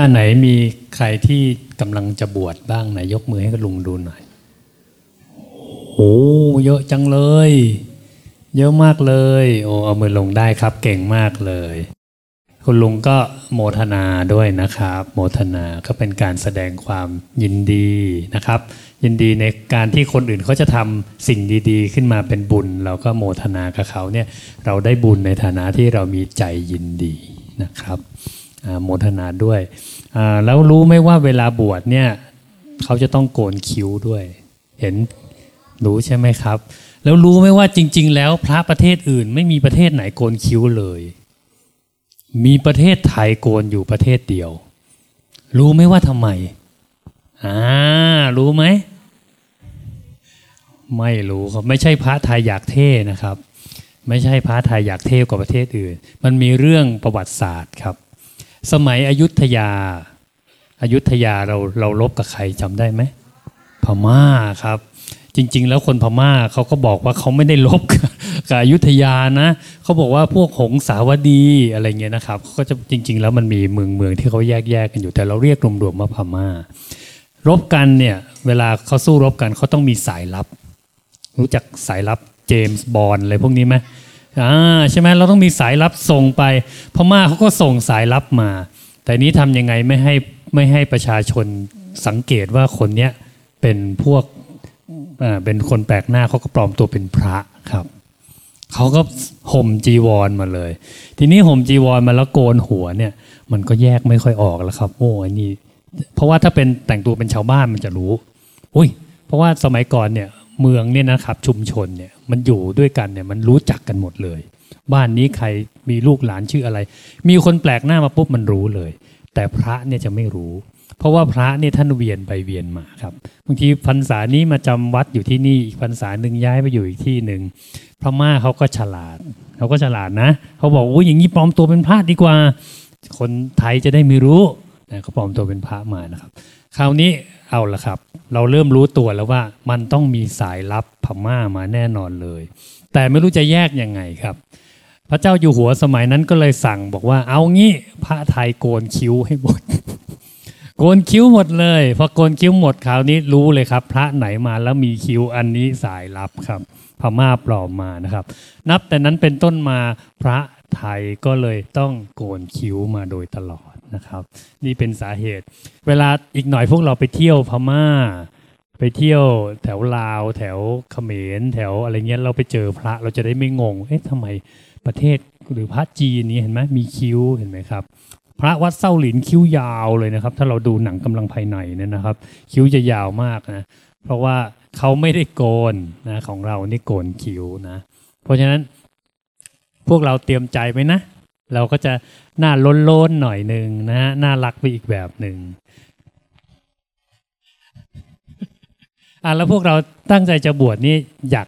อันไหนมีใครที่กำลังจะบวชบ้างไหนยกมือให้ลุงดูหน่อย โอ้เยอะจังเลย เยอะมากเลย โอ้เอามือลงได้ครับ เก่งมากเลย คุณลุงก็โมทนาด้วยนะครับ โมทนาก็เป็นการแสดงความยินดีนะครับ ยินดีในการที่คนอื่นเขาจะทำสิ่งดีๆ ขึ้นมาเป็นบุญ เราก็โมทนากับเขาเนี่ยเราได้บุญในฐานะที่เรามีใจยินดีนะครับ โมทนาด้วยแล้วรู้ไหมว่าเวลาบวชเนี่ยเขาจะต้องโกนคิ้วด้วย เห็นรู้ใช่ไหมครับ แล้วรู้ไหมว่าจริง ๆ แล้วพระประเทศอื่น ไม่มีประเทศไหนโกนคิ้วเลย มีประเทศไทยโกนอยู่ประเทศเดียว รู้ไหมว่าทำไมอ่ารู้ไหมไม่รู้ครับไม่ใช่พระไทยอยากเท่นะครับ ไม่ใช่พระไทยอยากเท่กว่าประเทศอื่น มันมีเรื่องประวัติศาสตร์ครับ สมัยอยุธยาอายุธยาเราเราลบกับใครจำได้ไหมพม่าครับ จริง ๆ แล้วคนพม่าเขาก็บอกว่าเขาไม่ได้ลบกับอยุธยานะเขาบอกว่าพวกหงสาวดีอะไรเงี้ยนะครับก็จะจริง ๆ แล้วมันมีเมืองเมืองที่เขาแยกแยกกันอยู่แต่เราเรียกรวมๆว่าพม่า รบกันเนี่ยเวลาเขาสู้รบกันเขาต้องมีสายลับ รู้จักสายลับเจมส์บอลอะไรพวกนี้ไหม อ่าใช่ไหมเราต้องมีสายลับส่งไปพม่าเขาก็ส่งสายลับมา แต่นี้ทำยังไงไม่ให้ไม่ให้ประชาชนสังเกตว่าคนเนี้ยเป็นพวกอ่าเป็นคนแปลกหน้าเขาก็ปลอมตัวเป็นพระครับเขาก็ห่มจีวรมาเลย ทีนี้ห่มจีวรมาแล้วโกนหัวเนี่ย มันก็แยกไม่ค่อยออกแล้วครับ โอ้อันนี้ เพราะว่าถ้าเป็นแต่งตัวเป็นชาวบ้านมันจะรู้ อุ้ย เพราะว่าสมัยก่อนเนี่ย เมืองเนี่ยนะครับชุมชนเนี่ยมันอยู่ด้วยกันเนี่ยมันรู้จักกันหมดเลย บ้านนี้ใครมีลูกหลานชื่ออะไร มีคนแปลกหน้ามาปุ๊บมันรู้เลย แต่พระเนี่ยจะไม่รู้ เพราะว่าพระเนี่ยท่านเวียนไปเวียนมาครับบางทีพรรษานี้มาจำวัดอยู่ที่นี่อีกพรรษาหนึ่งย้ายไปอยู่อีกที่หนึ่งพม่าเขาก็ฉลาดเขาก็ฉลาดนะเขาบอกว่าอย่างนี้ปลอมตัวเป็นพระดีกว่า คนไทยจะได้ไม่รู้นะเขาปลอมตัวเป็นพระมานะครับ คราวนี้ เอาละครับ เราเริ่มรู้ตัวแล้วว่ามันต้องมีสายลับพม่ามาแน่นอนเลย แต่ไม่รู้จะแยกยังไงครับ พระเจ้าอยู่หัวสมัยนั้นก็เลยสั่งบอกว่าเอางี้พระไทยโกนคิ้วให้หมด โกนคิ้วหมดเลยพอโกนคิ้วหมดคราวนี้รู้เลยครับ พระไหนมาแล้วมีคิ้วอันนี้สายลับครับพม่าปลอมมานะครับ นับแต่นั้นเป็นต้นมาพระไทยก็เลยต้องโกนคิ้วมาโดยตลอด นะครับ นี่เป็นสาเหตุ เวลาอีกหน่อยพวกเราไปเที่ยวพม่า ไปเที่ยวแถวลาว แถวเขมร แถวอะไรเงี้ยเราไปเจอพระเราจะได้ไม่งง เอ๊ะทำไมประเทศหรือพระจีนนี้เห็นไหมมีคิ้วเห็นไหมครับ พระวัดเส้าหลินคิ้วยาวเลยนะครับ ถ้าเราดูหนังกำลังภายในเนี่ยนะครับ คิ้วจะยาวมากนะเพราะว่าเขาไม่ได้โกนนะของเรานี่โกนคิ้วนะ เพราะฉะนั้นพวกเราเตรียมใจไหมนะ เราก็จะ หน้าล้นล้นหน่อยหนึ่งนะฮะน่ารักไปอีกแบบหนึ่งอะแล้วพวกเราตั้งใจจะบวชนี่อยาก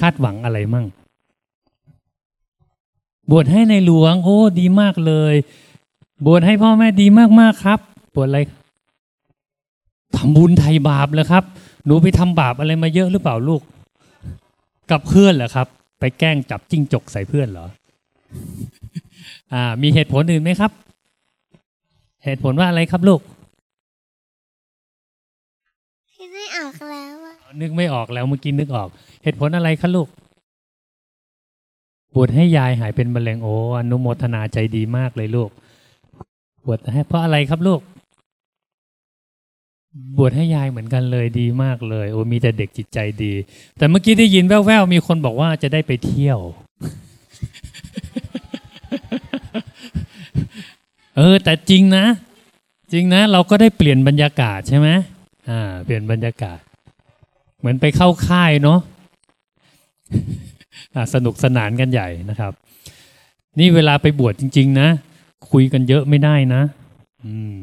คาดหวังอะไรมั่ง บวชให้ในหลวง โอ้ดีมากเลย บวชให้พ่อแม่ดีมากๆครับ บวชอะไรทำบุญไทยบาปเลยครับ หนูไปทำบาปอะไรมาเยอะหรือเปล่าลูก กับเพื่อนเหรอครับ ไปแกล้งจับจิ้งจกใส่เพื่อนเหรอ อ่า มีเหตุผลอื่นไหมครับ เหตุผลว่าอะไรครับลูกนึกไม่ออกแล้วนึกไม่ออกแล้วเมื่อกี้นึกออก เหตุผลอะไรครับลูกบวชให้ยายหายเป็นมะเร็งโอ้อนุโมทนาใจดีมากเลยลูกบวชให้เพราะอะไรครับลูก บวชให้ยายเหมือนกันเลยดีมากเลย โอ้มีแต่เด็กจิตใจดี แต่เมื่อกี้ได้ยินแว่วๆมีคนบอกว่าจะได้ไปเที่ยว เออ แต่จริงนะ จริงนะ เราก็ได้เปลี่ยนบรรยากาศใช่ไหมอ่า เปลี่ยนบรรยากาศ เหมือนไปเข้าค่ายเนาะสนุกสนานกันใหญ่นะครับ นี่เวลาไปบวชจริง ๆ นะ คุยกันเยอะไม่ได้นะ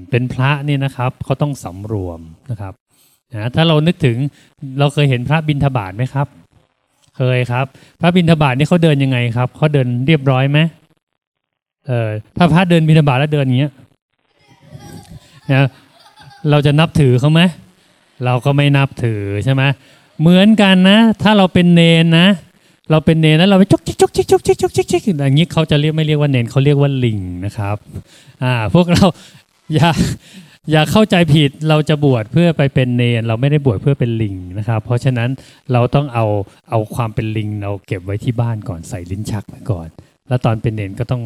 เป็นพระเนี่ยนะครับเขาต้องสำรวมนะครับนะถ้าเรานึกถึงเราเคยเห็นพระบิณฑบาตไหมครับ เคยครับ พระบิณฑบาตนี่เขาเดินยังไงครับเขาเดินเรียบร้อยไหม เออถ้าพระเดินบิณฑบาตแล้วเดินอย่างเงี้ยนะเราจะนับถือเขาไหมเราก็ไม่นับถือใช่ไหมเหมือนกันนะ ถ้าเราเป็นเนนนะ เราเป็นเนนแล้วเราไปจกจิกจกจิกจกจิกจกจิกอย่างนี้เขาจะเรียกไม่เรียกว่าเนนเขาเรียกว่าลิงนะครับอ่าพวกเราอย่าอย่าเข้าใจผิดเราจะบวชเพื่อไปเป็นเนรเราไม่ได้บวชเพื่อเป็นลิงนะครับ เพราะฉะนั้นเราต้องเอาเอาความเป็นลิง เราเก็บไว้ที่บ้านก่อนใส่ลิ้นชักไว้ก่อน แล้วตอนเป็นเนรก็ต้อง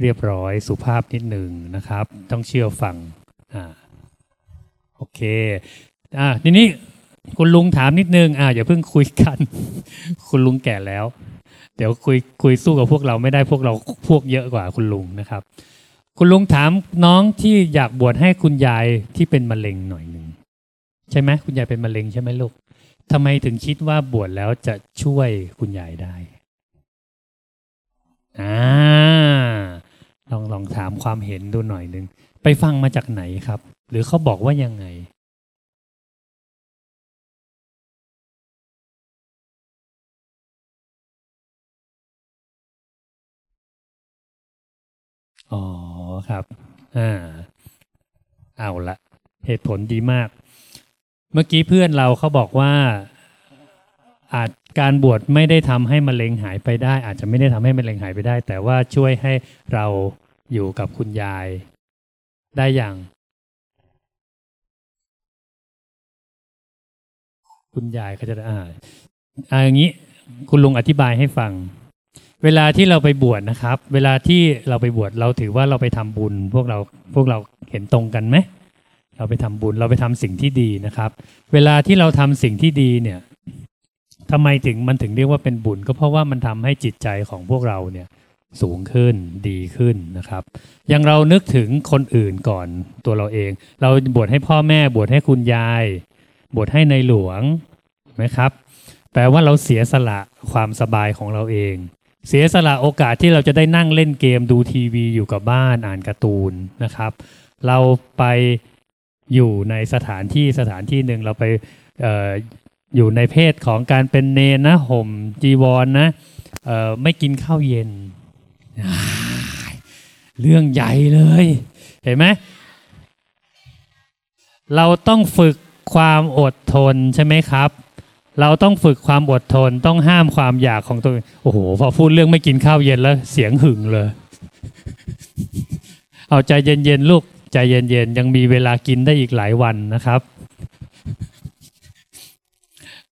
เรียบร้อยสุภาพนิดหนึ่งนะครับ ต้องเชื่อฟังอ่าโอเคอ่าทีนี้คุณลุงถามนิดนึงอ่าอย่าเพิ่งคุยกัน คุณลุงแก่แล้ว เดี๋ยวคุยคุยสู้กับพวกเราไม่ได้พวกเราพวกเยอะกว่าคุณลุงนะครับ คุณลุงถามน้องที่อยากบวชให้คุณยายที่เป็นมะเร็งหน่อยหนึ่งใช่ไหมคุณยายเป็นมะเร็งใช่ไหมลูกทำไมถึงคิดว่าบวชแล้วจะช่วยคุณยายได้อ่า ลองลองถามความเห็นดูหน่อยหนึ่งไปฟังมาจากไหนครับ หรือเขาบอกว่ายังไงอ๋อครับ อ่า เอาละเหตุผลดีมาก เมื่อกี้เพื่อนเราเขาบอกว่าอาจ การบวชไม่ได้ทำให้มะเร็งหายไปได้ อาจจะไม่ได้ทำให้มะเร็งหายไปได้ แต่ว่าช่วยให้เราอยู่กับคุณยาย ได้อย่าง คุณยายก็จะอ่าอ่าอย่างนี้คุณลุงอธิบายให้ฟัง เวลาที่เราไปบวชนะครับ เวลาที่เราไปบวชเราถือว่าเราไปทำบุญ พวกเราพวกเราเห็นตรงกันไหมเราไปทำบุญเราไปทำสิ่งที่ดีนะครับ เวลาที่เราทำสิ่งที่ดีเนี่ย ทำไมถึงมันถึงเรียกว่าเป็นบุญ ก็เพราะว่ามันทำให้จิตใจของพวกเราเนี่ยสูงขึ้นดีขึ้นนะครับ อย่างเรานึกถึงคนอื่นก่อนตัวเราเอง เราบวชให้พ่อแม่บวชให้คุณยาย บวชให้ในหลวงไหมครับ แปลว่าเราเสียสละความสบายของเราเอง เสียสละโอกาสที่เราจะได้นั่งเล่นเกมดูทีวีอยู่กับบ้านอ่านการ์ตูนนะครับ เราไปอยู่ในสถานที่สถานที่หนึ่งเราไป อยู่ในเพศของการเป็นเนนนะห่มจีวรนนะไม่กินข้าวเย็น เรื่องใหญ่เลย เห็นไหมเราต้องฝึกความอดทนใช่ไหมครับ เราต้องฝึกความอดทนต้องห้ามความอยากของตัวโอ้โหพอพูดเรื่องไม่กินข้าวเย็นแล้ว เสียงหึงเลย เอาใจเย็นๆลูกใจเย็นๆยังมีเวลากินได้อีกหลายวันนะครับ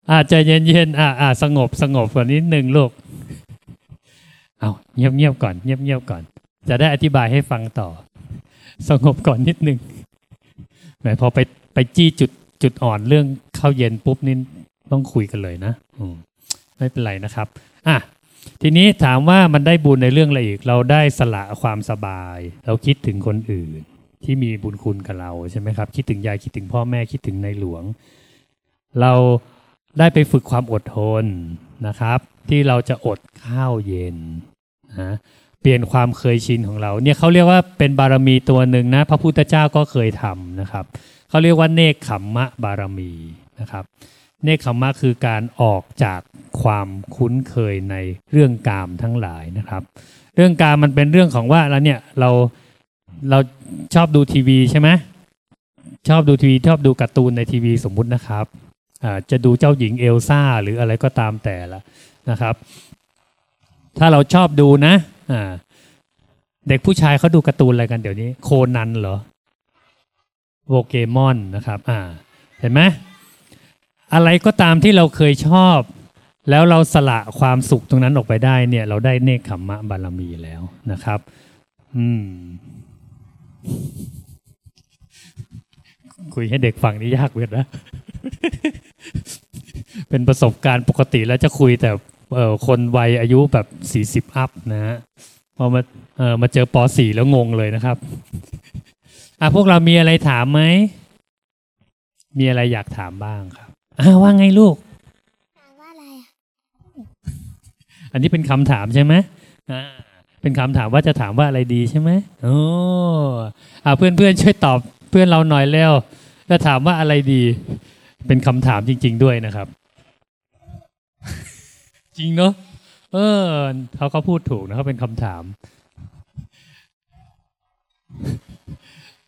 อาใจเย็นๆอ่าอ่าสงบสงบกว่านิดนึงลูกเอาเงียบๆก่อน เงียบๆก่อน จะได้อธิบายให้ฟังต่อ สงบก่อนนิดนึงแหมพอไปไปจี้จุดจุดอ่อนเรื่องข้าวเย็นปุ๊บนี่ต้องคุยกันเลยนะอืมไม่เป็นไรนะครับอะทีนี้ถามว่ามันได้บุญในเรื่องอะไรอีก เราได้สละความสบาย เราคิดถึงคนอื่น ที่มีบุญคุณกับเราใช่ไหมครับ คิดถึงยายคิดถึงพ่อแม่คิดถึงในหลวง เรา ได้ไปฝึกความอดทนนะครับ ที่เราจะอดข้าวเย็นนะเปลี่ยนความเคยชินของเราเนี่ยเขาเรียกว่าเป็นบารมีตัวหนึ่งนะ พระพุทธเจ้าก็เคยทำนะครับเขาเรียกว่าเนคขมมะบารมีนะครับ เนคขมมะคือการออกจากความคุ้นเคยในเรื่องกามทั้งหลายนะครับ เรื่องกามมันเป็นเรื่องของว่าแล้วเนี่ยเราเราชอบดูทีวีใช่ไหมชอบดูทีวีชอบดูการ์ตูนในทีวีสมมุตินะครับ จะดูเจ้าหญิงเอลซ่าหรืออะไรก็ตามแต่ละนะครับ ถ้าเราชอบดูนะอ่าเด็กผู้ชายเขาดูการ์ตูนอะไรกันเดี๋ยวนี้ โคนันเหรอโปเกมอนนะครับอ่าเห็นไหมอะไรก็ตามที่เราเคยชอบ แล้วเราสละความสุขตรงนั้นออกไปได้เนี่ย เราได้เนคขมมะบารมีแล้วนะครับ อืม คุยให้เด็กฟังนี่ยากเวทนะ เป็นประสบการณ์ปกติแล้วจะคุยแต่เอ่อคนวัยอายุแบบสี่สิบอัพนะฮะพอมาเอ่อมาเจอปสี่แล้วงงเลยนะครับอะพวกเรามีอะไรถามไหม มีอะไรอยากถามบ้างครับอ่าว่าไงลูก ถามว่าอะไรอะอันนี้เป็นคำถามใช่ไหมอ่าเป็นคำถามว่าจะถามว่าอะไรดีใช่ไหมโอ้อ่าเพื่อนเพื่อนๆช่วยตอบ เพื่อนเราหน่อยเร็วจะถามว่าอะไรดี เป็นคำถามจริง ๆ ด้วยนะครับ จริงเนาะเออเขาเขาพูดถูกนะเขาเป็นคำถาม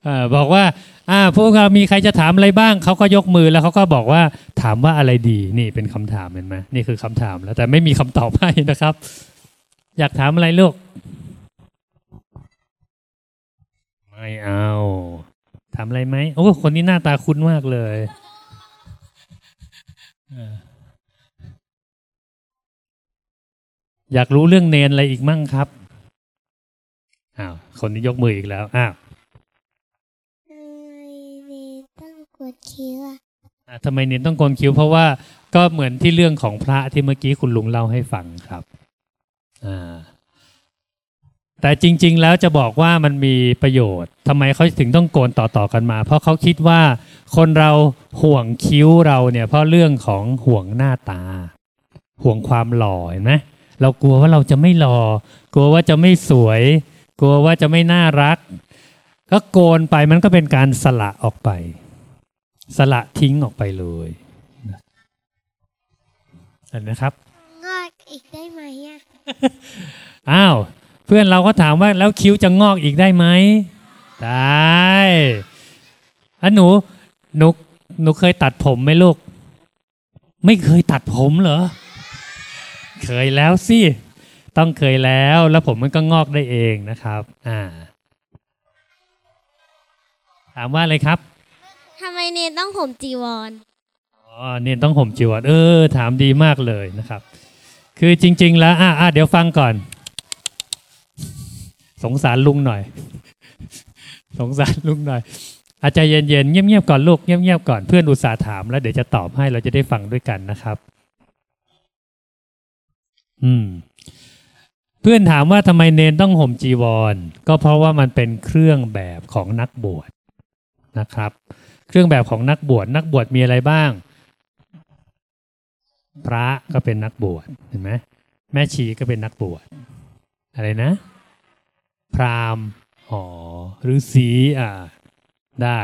อ่าบอกว่า อ่า พวกเรามีใครจะถามอะไรบ้าง เขาก็ยกมือแล้วเขาก็บอกว่าถามว่าอะไรดี นี่เป็นคำถามเห็นไหมนี่คือคำถามแล้วแต่ไม่มีคำตอบให้นะครับ อยากถามอะไรลูก ไม่เอา ถามอะไรไหมโอ้คนนี้หน้าตาคุ้นมากเลยเอออยากรู้เรื่องเนนอะไรอีกมั่งครับอ้าวคนนี้ยกมืออีกแล้วอ้าวทำไมเนต้องกดคิ้วอะอะทำไมเนนต้องโกนคิ้ว เพราะว่าก็เหมือนที่เรื่องของพระที่เมื่อกี้คุณลุงเล่าให้ฟังครับ อ่า แต่จริง ๆ แล้วจะบอกว่ามันมีประโยชน์ทำไมเขาถึงต้องโกนต่อๆกันมา เพราะเขาคิดว่าคนเราห่วงคิ้วเราเนี่ยเพราะเรื่องของห่วงหน้าตา ห่วงความหล่อเห็นไหมเรากลัวว่าเราจะไม่หล่อกลัวว่าจะไม่สวย กลัวว่าจะไม่น่ารัก ก็โกนไปมันก็เป็นการสละออกไป สละทิ้งออกไปเลยเห็นนะครับงอกอีกได้ไหมอะอ้าวเพื่อนเราก็ถามว่าแล้วคิ้วจะงอกอีกได้ไหมได้อันหนูหนูหนูเคยตัดผมไหมลูก ไม่เคยตัดผมเหรอ เคยแล้วสิ ต้องเคยแล้วแล้วผมมันก็งอกได้เองนะครับ อ่า ถามว่าอะไรครับทำไมเนต้องห่มจีวรอ๋อเนี่ยต้องห่มจีวรเออ ถามดีมากเลยนะครับ คือจริง ๆ แล้วอะอะเดี๋ยวฟังก่อน สงสารลุงหน่อย สงสารลุงหน่อย อาจจะเย็นๆเงียบๆก่อนลูกเงียบๆก่อนเพื่อนอุตส่าห์ถามแล้วเดี๋ยวจะตอบให้เราจะได้ฟังด้วยกันนะครับ อืม เพื่อนถามว่าทำไมเนนต้องห่มจีวร ก็เพราะว่ามันเป็นเครื่องแบบของนักบวชนะครับ เครื่องแบบของนักบวชนักบวชมีอะไรบ้าง พระก็เป็นนักบวชเห็นไหมแม่ชีก็เป็นนักบวชอะไรนะ พราหมณ์อ๋อหรือสีอ่าได้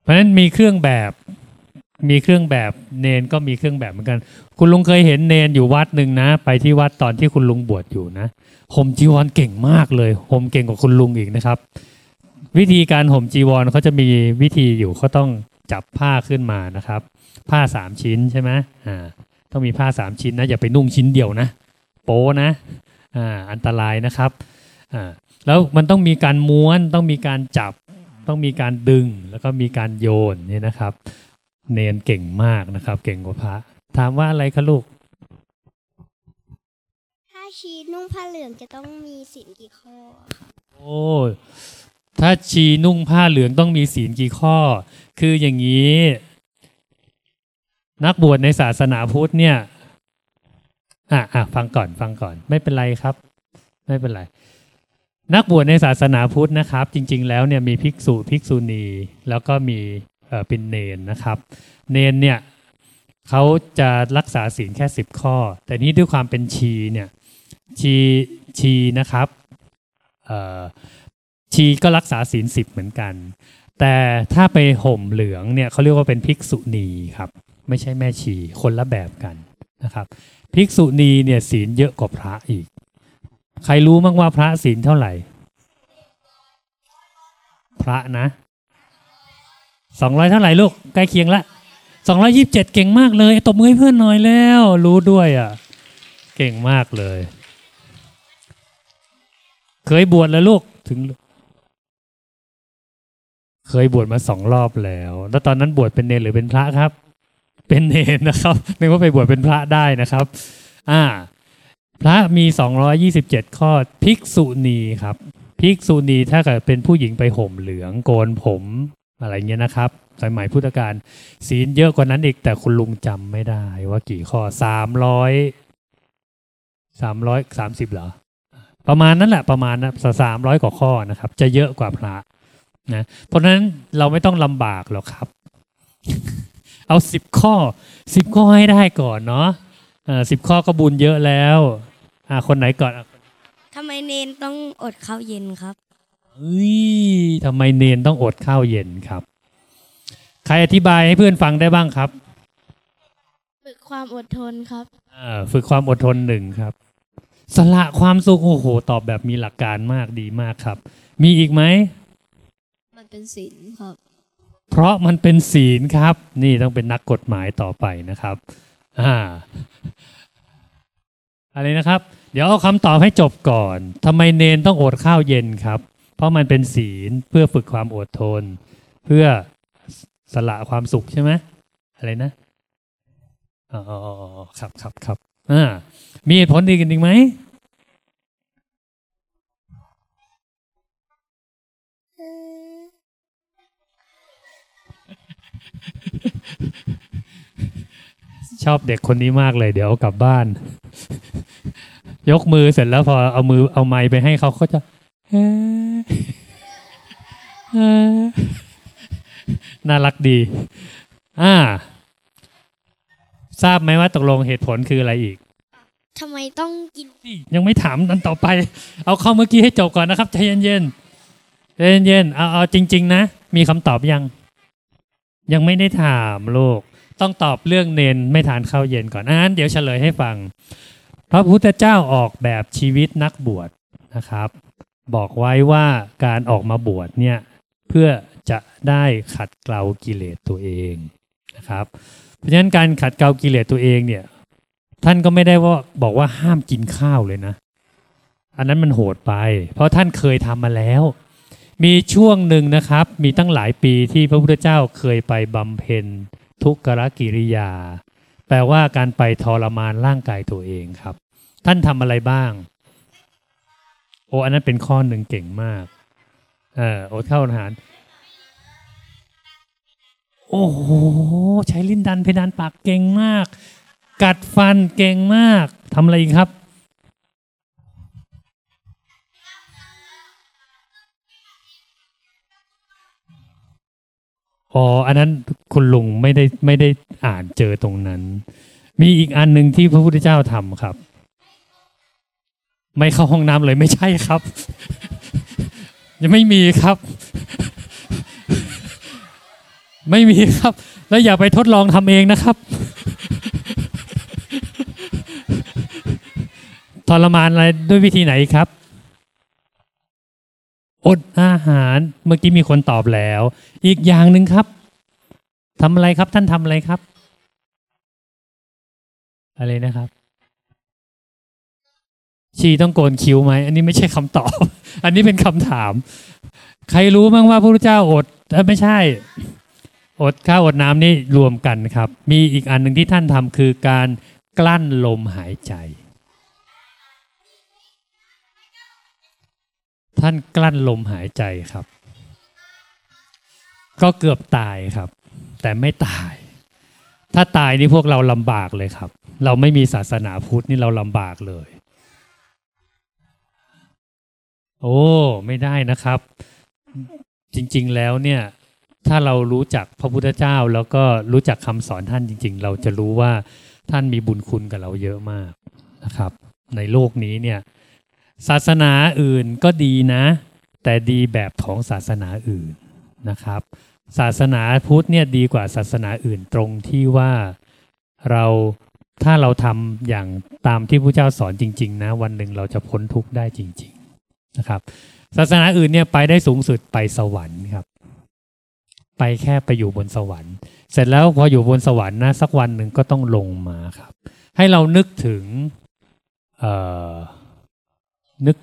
เพราะฉะนั้นมีเครื่องแบบ มีเครื่องแบบเนนก็มีเครื่องแบบเหมือนกัน คุณลุงเคยเห็นเนนอยู่วัดหนึ่งนะ ไปที่วัดตอนที่คุณลุงบวชอยู่นะห่มจีวรเก่งมากเลยห่มเก่งกว่าคุณลุงอีกนะครับ วิธีการห่มจีวรเขาจะมีวิธีอยู่เขาต้องจับผ้าขึ้นมานะครับ ผ้าสามชิ้นใช่ไหมอ่าต้องมีผ้าสามชิ้นนะอย่าไปนุ่งชิ้นเดียวนะ โป้นะอ่าอันตรายนะครับ แล้วมันต้องมีการม้วนต้องมีการจับ ต้องมีการดึงแล้วก็มีการโยนเนี่ยนะครับ เนนเก่งมากนะครับ เก่งกว่าพระ ถามว่าอะไรคะลูก ถ้าชีนุ่งผ้าเหลืองจะต้องมีสินกี่ข้อโอ้ถ้าชีนุ่งผ้าเหลืองต้องมีศีลกี่ข้อ คืออย่างนี้ นักบวชในศาสนาพุทธเนี่ยอะอะฟังก่อนฟังก่อน ไม่เป็นไรครับ ไม่เป็นไร นักบวชในศาสนาพุทธนะครับ จริง ๆ แล้วเนี่ยมีภิกษุภิกษุณี แล้วก็มีเป็นเนนนะครับ เนนเนี่ยเขาจะรักษาศีลแค่สิบข้อ แต่นี้ด้วยความเป็นชีเนี่ยชีชีนะครับชีก็รักษาศีลสิบเหมือนกัน แต่ถ้าไปห่มเหลืองเนี่ยเขาเรียกว่าเป็นภิกษุณีครับ ไม่ใช่แม่ชีคนละแบบกันนะครับ ภิกษุณีเนี่ยศีลเยอะกว่าพระอีก ใครรู้บ้งว่าพระศีลเท่าไหร่ พระนะสองร้อยเท่าไหร่ลูกใกล้เคียงละสองร้อยิบเจ็ดเก่งมากเลยตบมือให้เพื่อนหน่อยแล้ว รู้ด้วยอะ เก่งมากเลย เคยบวชแล้วลูกถึง เคยบวชมาสองรอบแล้ว แล้วตอนนั้นบวชเป็นเนรหรือเป็นพระครับ เป็นเนรนะครับนึกว่าไปบวชเป็นพระได้นะครับ อ่า พระมี 227 ข้อภิกษุณีครับภิกษุณีถ้าเกิดเป็นผู้หญิงไปห่มเหลืองโกนผมอะไรเงี้ยนะครับ สมัยพุทธกาลศีลเยอะกว่านั้นอีกแต่คุณลุงจำไม่ได้ว่ากี่ข้อ300 330เหรอ ประมาณนั้นแหละประมาณนะสามร้อยกว่าข้อนะครับ จะเยอะกว่าพระนะเพราะฉะนั้นเราไม่ต้องลำบากหรอกครับ เอาสิบข้อสิบข้อให้ได้ก่อนเนาะสิบข้อก็บุญเยอะแล้ว อ่าคนไหนก่อนอะทำไมเนนต้องอดข้าวเย็นครับเฮ้ยทำไมเนนต้องอดข้าวเย็นครับ ใครอธิบายให้เพื่อนฟังได้บ้างครับ ฝึกความอดทนครับอ่าฝึกความอดทนหนึ่งครับ สละความสุขโอ้โหตอบแบบมีหลักการมากดีมากครับ มีอีกไหมมันเป็นศีลครับ เพราะมันเป็นศีลครับ นี่ต้องเป็นนักกฎหมายต่อไปนะครับ อ่า อะไรนะครับ เดี๋ยวเอาคำตอบให้จบก่อนทำไมเนนต้องอดข้าวเย็นครับ เพราะมันเป็นศีลเพื่อฝึกความอดทน เพื่อสละความสุขใช่ไหมอะไรนะอ๋อครับครับครับอ่ามีเหตุผลดีกันอีกไหมชอบเด็กคนนี้มากเลย เดี๋ยวกลับบ้าน ยกมือเสร็จแล้วพอเอามือเอาไม้ไปให้เขาเขาจะเฮ้เฮ้น่ารักดี อ่า ทราบไหมว่าตกลงเหตุผลคืออะไรอีกทำไมต้องกิน ยังไม่ถามนันต่อไป เอาเข้าเมื่อกี้ให้จบก่อนนะครับใจเย็นๆใจเย็นๆเอาเอาจริง ๆ นะ มีคำตอบยัง ยังไม่ได้ถามลูก ต้องตอบเรื่องเนนไม่ทานข้าวเย็นก่อนอ่านเดี๋ยวเฉลยให้ฟัง พระพุทธเจ้าออกแบบชีวิตนักบวชนะครับ บอกไว้ว่าการออกมาบวชเนี่ยเพื่อจะได้ขัดเกลากิเลสตัวเองนะครับ เพราะฉะนั้นการขัดเกลากิเลสตัวเองเนี่ยท่านก็ไม่ได้ว่าบอกว่าห้ามกินข้าวเลยนะ อันนั้นมันโหดไป เพราะท่านเคยทำมาแล้ว มีช่วงหนึ่งนะครับ มีตั้งหลายปีที่พระพุทธเจ้าเคยไปบำเพ็ญทุกขกิริยา แปลว่าการไปทรมานร่างกายตัวเองครับ ท่านทำอะไรบ้าง โอ้อันนั้นเป็นข้อหนึ่งเก่งมากเอออดเข้าอาหาร โอ้โหใช้ลิ้นดันเพดานปากเก่งมาก กัดฟันเก่งมากทำอะไรอีกครับ อ๋ออันนั้นคุณลุงไม่ได้ไม่ได้อ่านเจอตรงนั้น มีอีกอันหนึ่งที่พระพุทธเจ้าทำครับ ไม่เข้าห้องน้ำเลยไม่ใช่ครับยังไม่มีครับ ไม่มีครับ แล้วอย่าไปทดลองทำเองนะครับทรมานอะไรด้วยวิธีไหนครับ อดอาหารเมื่อกี้มีคนตอบแล้ว อีกอย่างหนึ่งครับทำอะไรครับท่านทำอะไรครับ อะไรนะครับ ชีต้องโกนคิ้วไหมอันนี้ไม่ใช่คำตอบ อันนี้เป็นคำถาม ใครรู้บ้างว่าพระพุทธเจ้าอดอ้ยไม่ใช่ อดข้าวอดน้ำนี่รวมกันครับ มีอีกอันหนึ่งที่ท่านทำคือการกลั้นลมหายใจ ท่านกลั้นลมหายใจครับ ก็เกือบตายครับ แต่ไม่ตาย ถ้าตายนี่พวกเราลำบากเลยครับ เราไม่มีศาสนาพุทธนี่เราลำบากเลย โอ้ไม่ได้นะครับ จริง ๆแล้วเนี่ย ถ้าเรารู้จักพระพุทธเจ้า แล้วก็รู้จักคำสอนท่านจริง ๆ เราจะรู้ว่าท่านมีบุญคุณกับเราเยอะมากนะครับ ในโลกนี้เนี่ย ศาสนาอื่นก็ดีนะ แต่ดีแบบของศาสนาอื่นนะครับ ศาสนาพุทธเนี่ยดีกว่าศาสนาอื่นตรงที่ว่าเราถ้าเราทำอย่างตามที่พระเจ้าสอนจริง ๆ นะ วันหนึ่งเราจะพ้นทุกข์ได้จริง ๆนะครับ ศาสนาอื่นเนี่ยไปได้สูงสุดไปสวรรค์ครับ ไปแค่ไปอยู่บนสวรรค์ เสร็จแล้วพออยู่บนสวรรค์นะสักวันหนึ่งก็ต้องลงมาครับ ให้เรานึกถึงเอ่อ นึก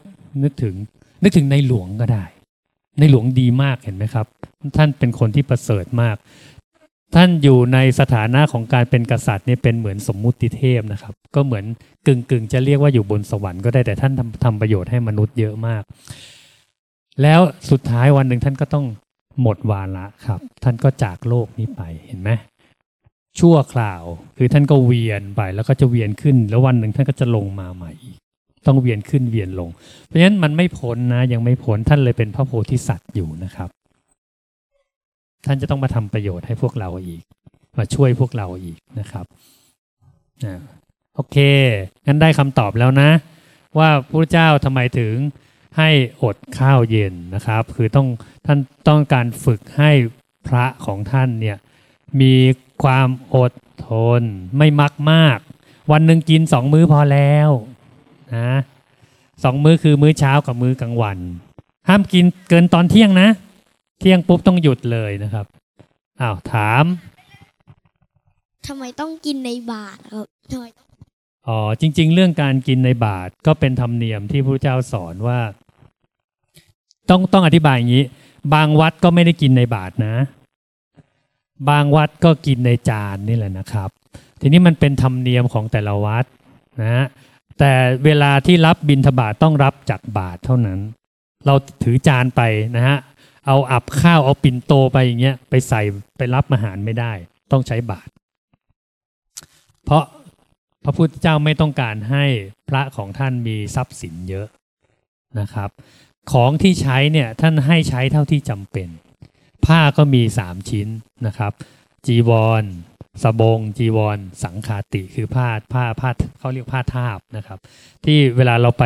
นึกถึง นึกถึงในหลวงก็ได้ ในหลวงดีมากเห็นไหมครับ ท่านเป็นคนที่ประเสริฐมาก ท่านอยู่ในสถานะของการเป็นกษัตริย์เนี่ยเป็นเหมือนสมมุติเทพนะครับ ก็เหมือนกึ่งกึ่งจะเรียกว่าอยู่บนสวรรค์ก็ได้แต่ท่านทำทำประโยชน์ให้มนุษย์เยอะมาก แล้วสุดท้ายวันหนึ่งท่านก็ต้องหมดวาระครับ ท่านก็จากโลกนี้ไปเห็นไหมชั่วคราว คือท่านก็เวียนไปแล้วก็จะเวียนขึ้น แล้ววันหนึ่งท่านก็จะลงมาใหม่อีก ต้องเวียนขึ้นเวียนลง เพราะฉะนั้นมันไม่พ้นนะยังไม่พ้นท่านเลยเป็นพระโพธิสัตว์อยู่นะครับ ท่านจะต้องมาทำประโยชน์ให้พวกเราอีก มาช่วยพวกเราอีกนะครับโอเคงั้นได้คำตอบแล้วนะ ว่าพระเจ้าทำไมถึงให้อดข้าวเย็นนะครับ คือต้องท่านต้องการฝึกให้พระของท่านเนี่ยมีความอดทนไม่มักมาก วันหนึ่งกินสองมื้อพอแล้ว นะสองมื้อคือมื้อเช้ากับมื้อกลางวัน ห้ามกินเกินตอนเที่ยงนะ เที่ยงปุ๊บต้องหยุดเลยนะครับอ้าวถามทำไมต้องกินในบาทครับทำไมต้องอ๋อจริง ๆ เรื่องการกินในบาทก็เป็นธรรมเนียมที่พระเจ้าสอนว่า ต้องต้องอธิบายอย่างนี้ บางวัดก็ไม่ได้กินในบาทนะ บางวัดก็กินในจานนี่แหละนะครับ ทีนี้มันเป็นธรรมเนียมของแต่ละวัดนะฮะ แต่เวลาที่รับบิณฑบาตต้องรับจากบาทเท่านั้น เราถือจานไปนะฮะเอาอับข้าวเอาปิ่นโตไปอย่างเงี้ยไปใส่ไปรับอาหารไม่ได้ ต้องใช้บาท เพราะพระพุทธเจ้าไม่ต้องการให้พระของท่านมีทรัพย์สินเยอะนะครับ ของที่ใช้เนี่ยท่านให้ใช้เท่าที่จำเป็น ผ้าก็มีสามชิ้นนะครับ จีวร สบงจีวร สังคาติคือผ้าผ้าผ้าเขาเรียกผ้าทาบนะครับ ที่เวลาเราไป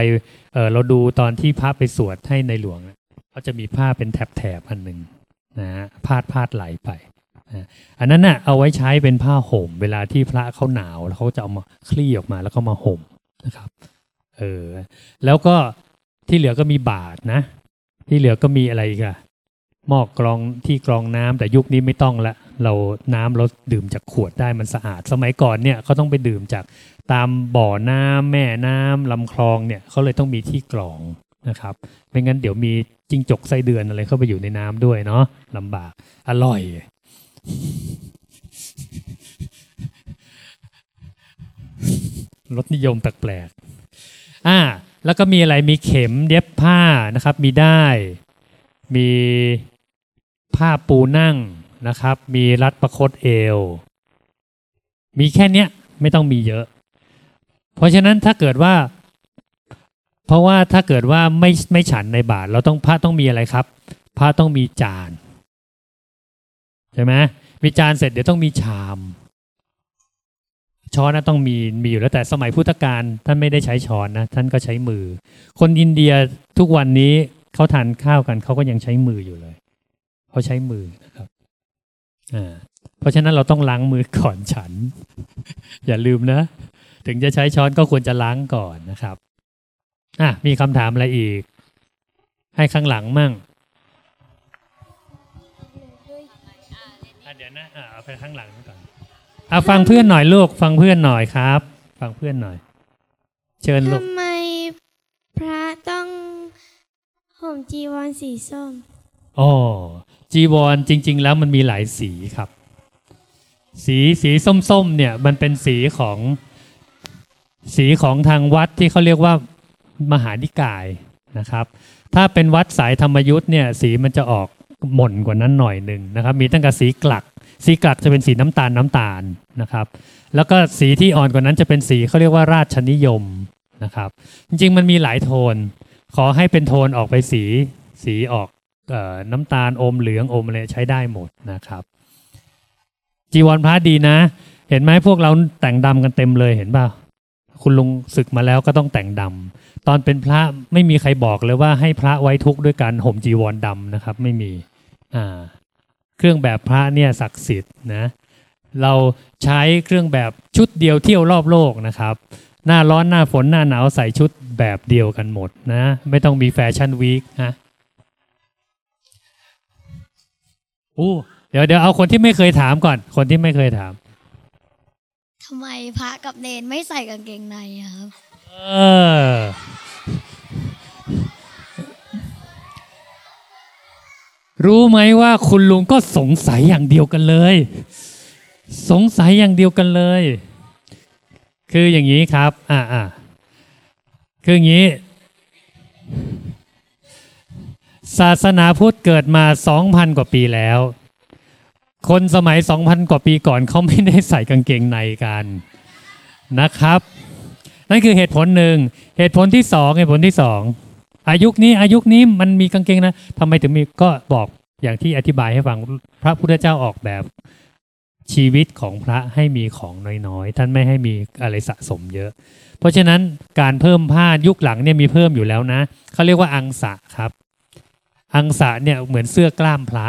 เเราดูตอนที่พระไปสวดให้ในหลวงเขาจะมีผ้าเป็นแถบๆอันหนึ่งนะฮะพาดพาดไหลไปอันนั้นน่ะเอาไว้ใช้เป็นผ้าห่ม เวลาที่พระเขาหนาวแล้วเขาจะเอามาคลี่ออกมาแล้วก็มาห่มนะครับเออแล้วก็ที่เหลือก็มีบาทนะ ที่เหลือก็มีอะไรอีกอะ หม้อกรองที่กรองน้ำแต่ยุคนี้ไม่ต้องละ เราน้ำเราดื่มจากขวดได้มันสะอาด สมัยก่อนเนี่ยเขาต้องไปดื่มจากตามบ่อน้ำแม่น้ำลำคลองเนี่ยเขาเลยต้องมีที่กรองนะครับไม่งั้นเดี๋ยวมีจิงจกไส้เดือนอะไรเข้าไปอยู่ในน้ำด้วยเนาะลำบากอร่อยรสนิยมแปลกๆอ่าแล้วก็มีอะไรมีเข็มเย็บผ้านะครับ มีได้ มี ผ้าปูนั่งนะครับ มีรัดประคตเอว มีแค่เนี้ยไม่ต้องมีเยอะ เพราะฉะนั้นถ้าเกิดว่า เพราะว่าถ้าเกิดว่าไม่ไม่ฉันในบาทเราต้องพระต้องมีอะไรครับพระต้องมีจานใช่ไหมมีจานเสร็จเดี๋ยวต้องมีชามช้อนนะต้องมีมีอยู่แล้วแต่สมัยพุทธกาลท่านไม่ได้ใช้ช้อนนะท่านก็ใช้มือ คนอินเดียทุกวันนี้เขาทานข้าวกันเขาก็ยังใช้มืออยู่เลย เขาใช้มือนะครับอ่าเพราะฉะนั้นเราต้องล้างมือก่อนฉัน อย่าลืมนะ ถึงจะใช้ช้อนก็ควรจะล้างก่อนนะครับอะมีคำถามอะไรอีก ให้ข้างหลังมั่งอะเดี๋ยวนะอะเอาไปข้างหลังก่อนอะฟังเพื่อนหน่อยลูก ฟังเพื่อนหน่อยครับ ฟังเพื่อนหน่อย เชิญลูกทำไมพระต้องห่มจีวรสีส้มอ๋อ จีวรจริง ๆ แล้วมันมีหลายสีครับ สีสีส้มๆเนี่ยมันเป็นสีของสีของทางวัดที่เขาเรียกว่ามหานิกายนะครับ ถ้าเป็นวัดสายธรรมยุทธ์เนี่ยสีมันจะออกหม่นกว่านั้นหน่อยหนึ่งนะครับ มีตั้งแต่สีกลัก สีกลักจะเป็นสีน้ำตาลน้ำตาลนะครับ แล้วก็สีที่อ่อนกว่านั้นจะเป็นสีเขาเรียกว่าราชนิยมนะครับ จริงๆมันมีหลายโทน ขอให้เป็นโทนออกไปสีสีออก น้ำตาลอมเหลืองอมอะไรใช้ได้หมดนะครับ จีวรพระดีนะ เห็นไหมพวกเราแต่งดำกันเต็มเลยเห็นป่ะคุณลุงศึกมาแล้วก็ต้องแต่งดำตอนเป็นพระไม่มีใครบอกเลยว่าให้พระไว้ทุกข์ด้วยการห่มจีวรดำนะครับ ไม่มีอ่าเครื่องแบบพระเนี่ยศักดิ์สิทธิ์นะเราใช้เครื่องแบบชุดเดียวเที่ยวรอบโลกนะครับ หน้าร้อนหน้าฝนหน้าหนาวใส่ชุดแบบเดียวกันหมดนะ ไม่ต้องมีแฟชั่นวีคฮะ อู้เดี๋ยวเดี๋ยวเอาคนที่ไม่เคยถามก่อน คนที่ไม่เคยถามทำไมพระกับเนนไม่ใส่กางเกงในอะครับ เออ รู้ไหมว่าคุณลุงก็สงสัยอย่างเดียวกันเลย สงสัยอย่างเดียวกันเลย คืออย่างนี้ครับ อ่าอ่าคืออย่างนี้ ศาสนาพุทธเกิดมา 2,000 กว่าปีแล้ว คนสมัย 2,000 กว่าปีก่อนเขาไม่ได้ใส่กางเกงในกันนะครับ นั่นคือเหตุผลหนึ่ง เหตุผลที่สองเหตุผลที่สองอายุนี้อายุนี้มันมีกางเกงนะทำไมถึงมีก็บอกอย่างที่อธิบายให้ฟังพระพุทธเจ้าออกแบบชีวิตของพระให้มีของน้อยๆ ท่านไม่ให้มีอะไรสะสมเยอะ เพราะฉะนั้นการเพิ่มผ้ายุคหลังเนี่ยมีเพิ่มอยู่แล้วนะเขาเรียกว่าอังสะครับ อังสะเนี่ยเหมือนเสื้อกล้ามพระ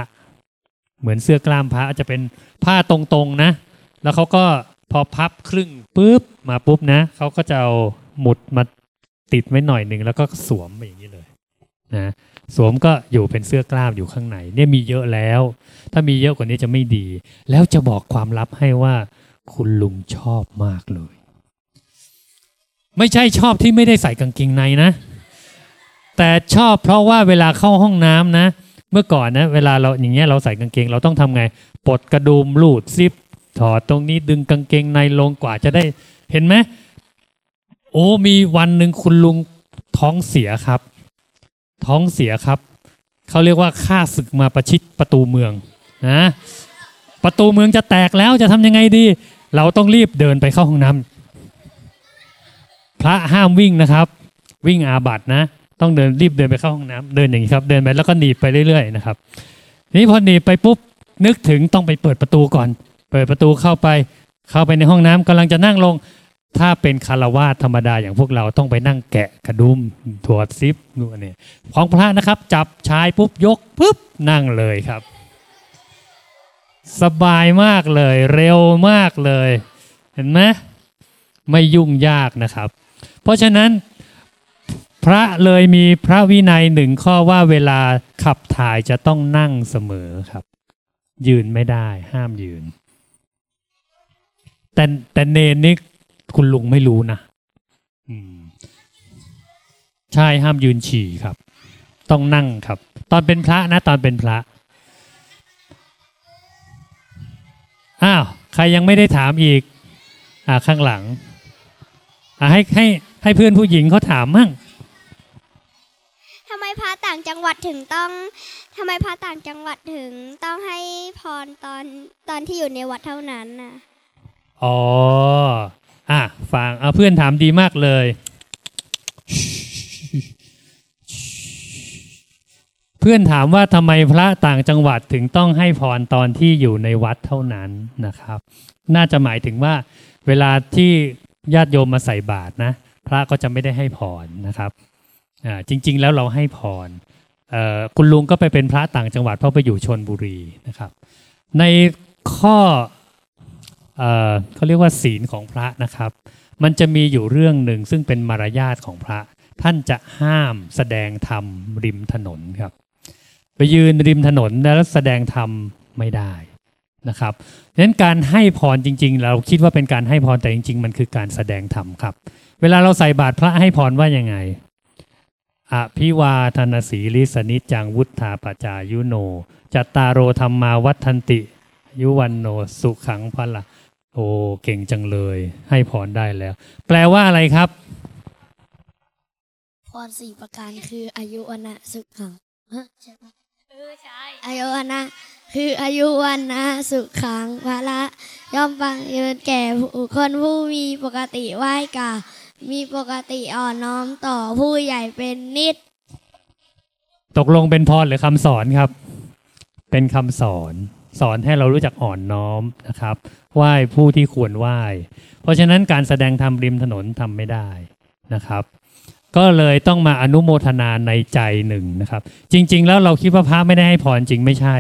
เหมือนเสื้อกล้ามพระจะเป็นผ้าตรงๆนะ แล้วเขาก็พอพับครึ่งปุ๊บมาปุ๊บนะเขาก็จะเอาหมุดมาติดไว้หน่อยหนึ่งแล้วก็สวมไปอย่างนี้เลยนะสวมก็อยู่เป็นเสื้อกล้ามอยู่ข้างในเนี่ยมีเยอะแล้ว ถ้ามีเยอะกว่านี้จะไม่ดี แล้วจะบอกความลับให้ว่าคุณลุงชอบมากเลย ไม่ใช่ชอบที่ไม่ได้ใส่กางเกงในนะ แต่ชอบเพราะว่าเวลาเข้าห้องน้ำนะ เมื่อก่อนนะ เวลาเราอย่างเงี้ยเราใส่กางเกง เราต้องทำไงปลดกระดุมลูดซิปถอดตรงนี้ดึงกางเกงในลงกว่าจะได้ เห็นไหมโอ้มีวันหนึ่งคุณลุงท้องเสียครับ ท้องเสียครับเขาเรียกว่าข้าศึกมาประชิดประตูเมืองนะประตูเมืองจะแตกแล้วจะทำยังไงดี เราต้องรีบเดินไปเข้าห้องน้ำพระห้ามวิ่งนะครับ วิ่งอาบัตนะ ต้องเดินรีบเดินไปเข้าห้องน้ำเดินอย่างนี้ครับ เดินไปแล้วก็หนีบไปเรื่อยๆนะครับนี่พอหนีบไปปุ๊บนึกถึงต้องไปเปิดประตูก่อน เปิดประตูเข้าไป เข้าไปในห้องน้ำกำลังจะนั่งลง ถ้าเป็นคารวาสธรรมดาอย่างพวกเราต้องไปนั่งแกะกระดุมถวดซิปนู่นนี่ของพระนะครับ จับชายปุ๊บยกปุ๊บนั่งเลยครับ สบายมากเลย เร็วมากเลย เห็นไหมไม่ยุ่งยากนะครับ เพราะฉะนั้น พระเลยมีพระวินัยหนึ่งข้อว่าเวลาขับถ่ายจะต้องนั่งเสมอครับ ยืนไม่ได้ห้ามยืน แต่แต่เนนนี่คุณลุงไม่รู้นะใช่ห้ามยืนฉี่ครับ ต้องนั่งครับ ตอนเป็นพระนะ ตอนเป็นพระอ้าวใครยังไม่ได้ถามอีก อ่าข้างหลัง อ่าให้ให้ให้เพื่อนผู้หญิงเขาถามมั่งางจังหวัดถึงต้องทำไมพระต่างจังหวัดถึงต้องให้พรตอนตอนที่อยู่ในวัดเท่านั้นน่ะอ๋ออะฟังเอาเพื่อนถามดีมากเลยเพื่อนถามว่าทำไมพระต่างจังหวัดถึงต้องให้พรตอนที่อยู่ในวัดเท่านั้นนะครับ น่าจะหมายถึงว่า เวลาที่ญาติโยมมาใส่บาตรนะ พระก็จะไม่ได้ให้พรนะครับ จริง ๆ แล้วเราให้พรคุณลุงก็ไปเป็นพระต่างจังหวัดเพราะไปอยู่ชนบุรีนะครับ ในข้อเอ่อเขาเรียกว่าศีลของพระนะครับ มันจะมีอยู่เรื่องหนึ่งซึ่งเป็นมารยาทของพระ ท่านจะห้ามแสดงธรรมริมถนนครับ ไปยืนริมถนนแล้วแสดงธรรมไม่ได้นะครับดังนั้นการให้พรจริง ๆ เราคิดว่าเป็นการให้พรแต่จริง ๆ มันคือการแสดงธรรมครับ เวลาเราใส่บาตรพระให้พรว่ายังไง อภิวาทนสีลิสนิจังวุฒาปจายุโน จัตตารโรธรรมาวัฒนติ ยุวันโนสุขังพละโอ้เก่งจังเลย ให้พรได้แล้ว แปลว่าอะไรครับ พรสี่ประการคืออายุวันะสุขังใช่ปะเออใช่อายุวันะคืออายุวันนะสุขังพละ ย่อมฟังยืนแก่ผู้คนผู้มีปกติไหว้กา มีปกติอ่อนน้อมต่อผู้ใหญ่เป็นนิด ตกลงเป็นพรหรือคำสอนครับ เป็นคำสอนสอนให้เรารู้จักอ่อนน้อมนะครับ ไหว้ผู้ที่ควรไหว้ เพราะฉะนั้นการแสดงธรรมริมถนนทำไม่ได้นะครับ ก็เลยต้องมาอนุโมทนาในใจหนึ่งนะครับ จริง ๆ แล้วเราคิดว่าพระไม่ได้ให้พรจริงไม่ใช่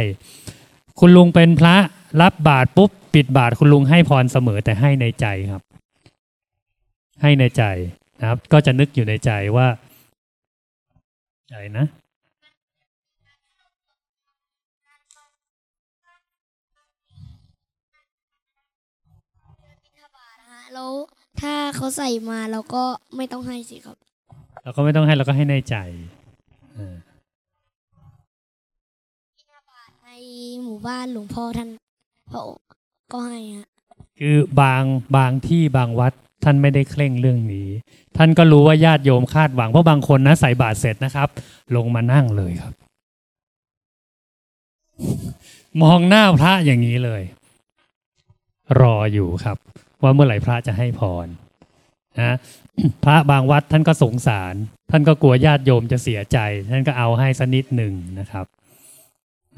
คุณลุงเป็นพระรับบาตรปุ๊บ ปิดบาตรคุณลุงให้พรเสมอแต่ให้ในใจครับ ให้ในใจนะครับ ก็จะนึกอยู่ในใจว่าใจนะแล้วถ้าเขาใส่มาเราก็ไม่ต้องให้สิครับ เราก็ไม่ต้องให้เราก็ให้ในใจเออในหมู่บ้านหลวงพ่อท่านพระองค์ก็ให้ฮะคือบางบางที่บางวัด ท่านไม่ได้เคร่งเรื่องนี้ ท่านก็รู้ว่าญาติโยมคาดหวังเพราะบางคนนะใส่บาตรเสร็จนะครับ ลงมานั่งเลยครับ มองหน้าพระอย่างนี้เลย รออยู่ครับ ว่าเมื่อไหร่พระจะให้พรนะพระบางวัดท่านก็สงสาร ท่านก็กลัวญาติโยมจะเสียใจ ท่านก็เอาให้สักนิดหนึ่งนะครับ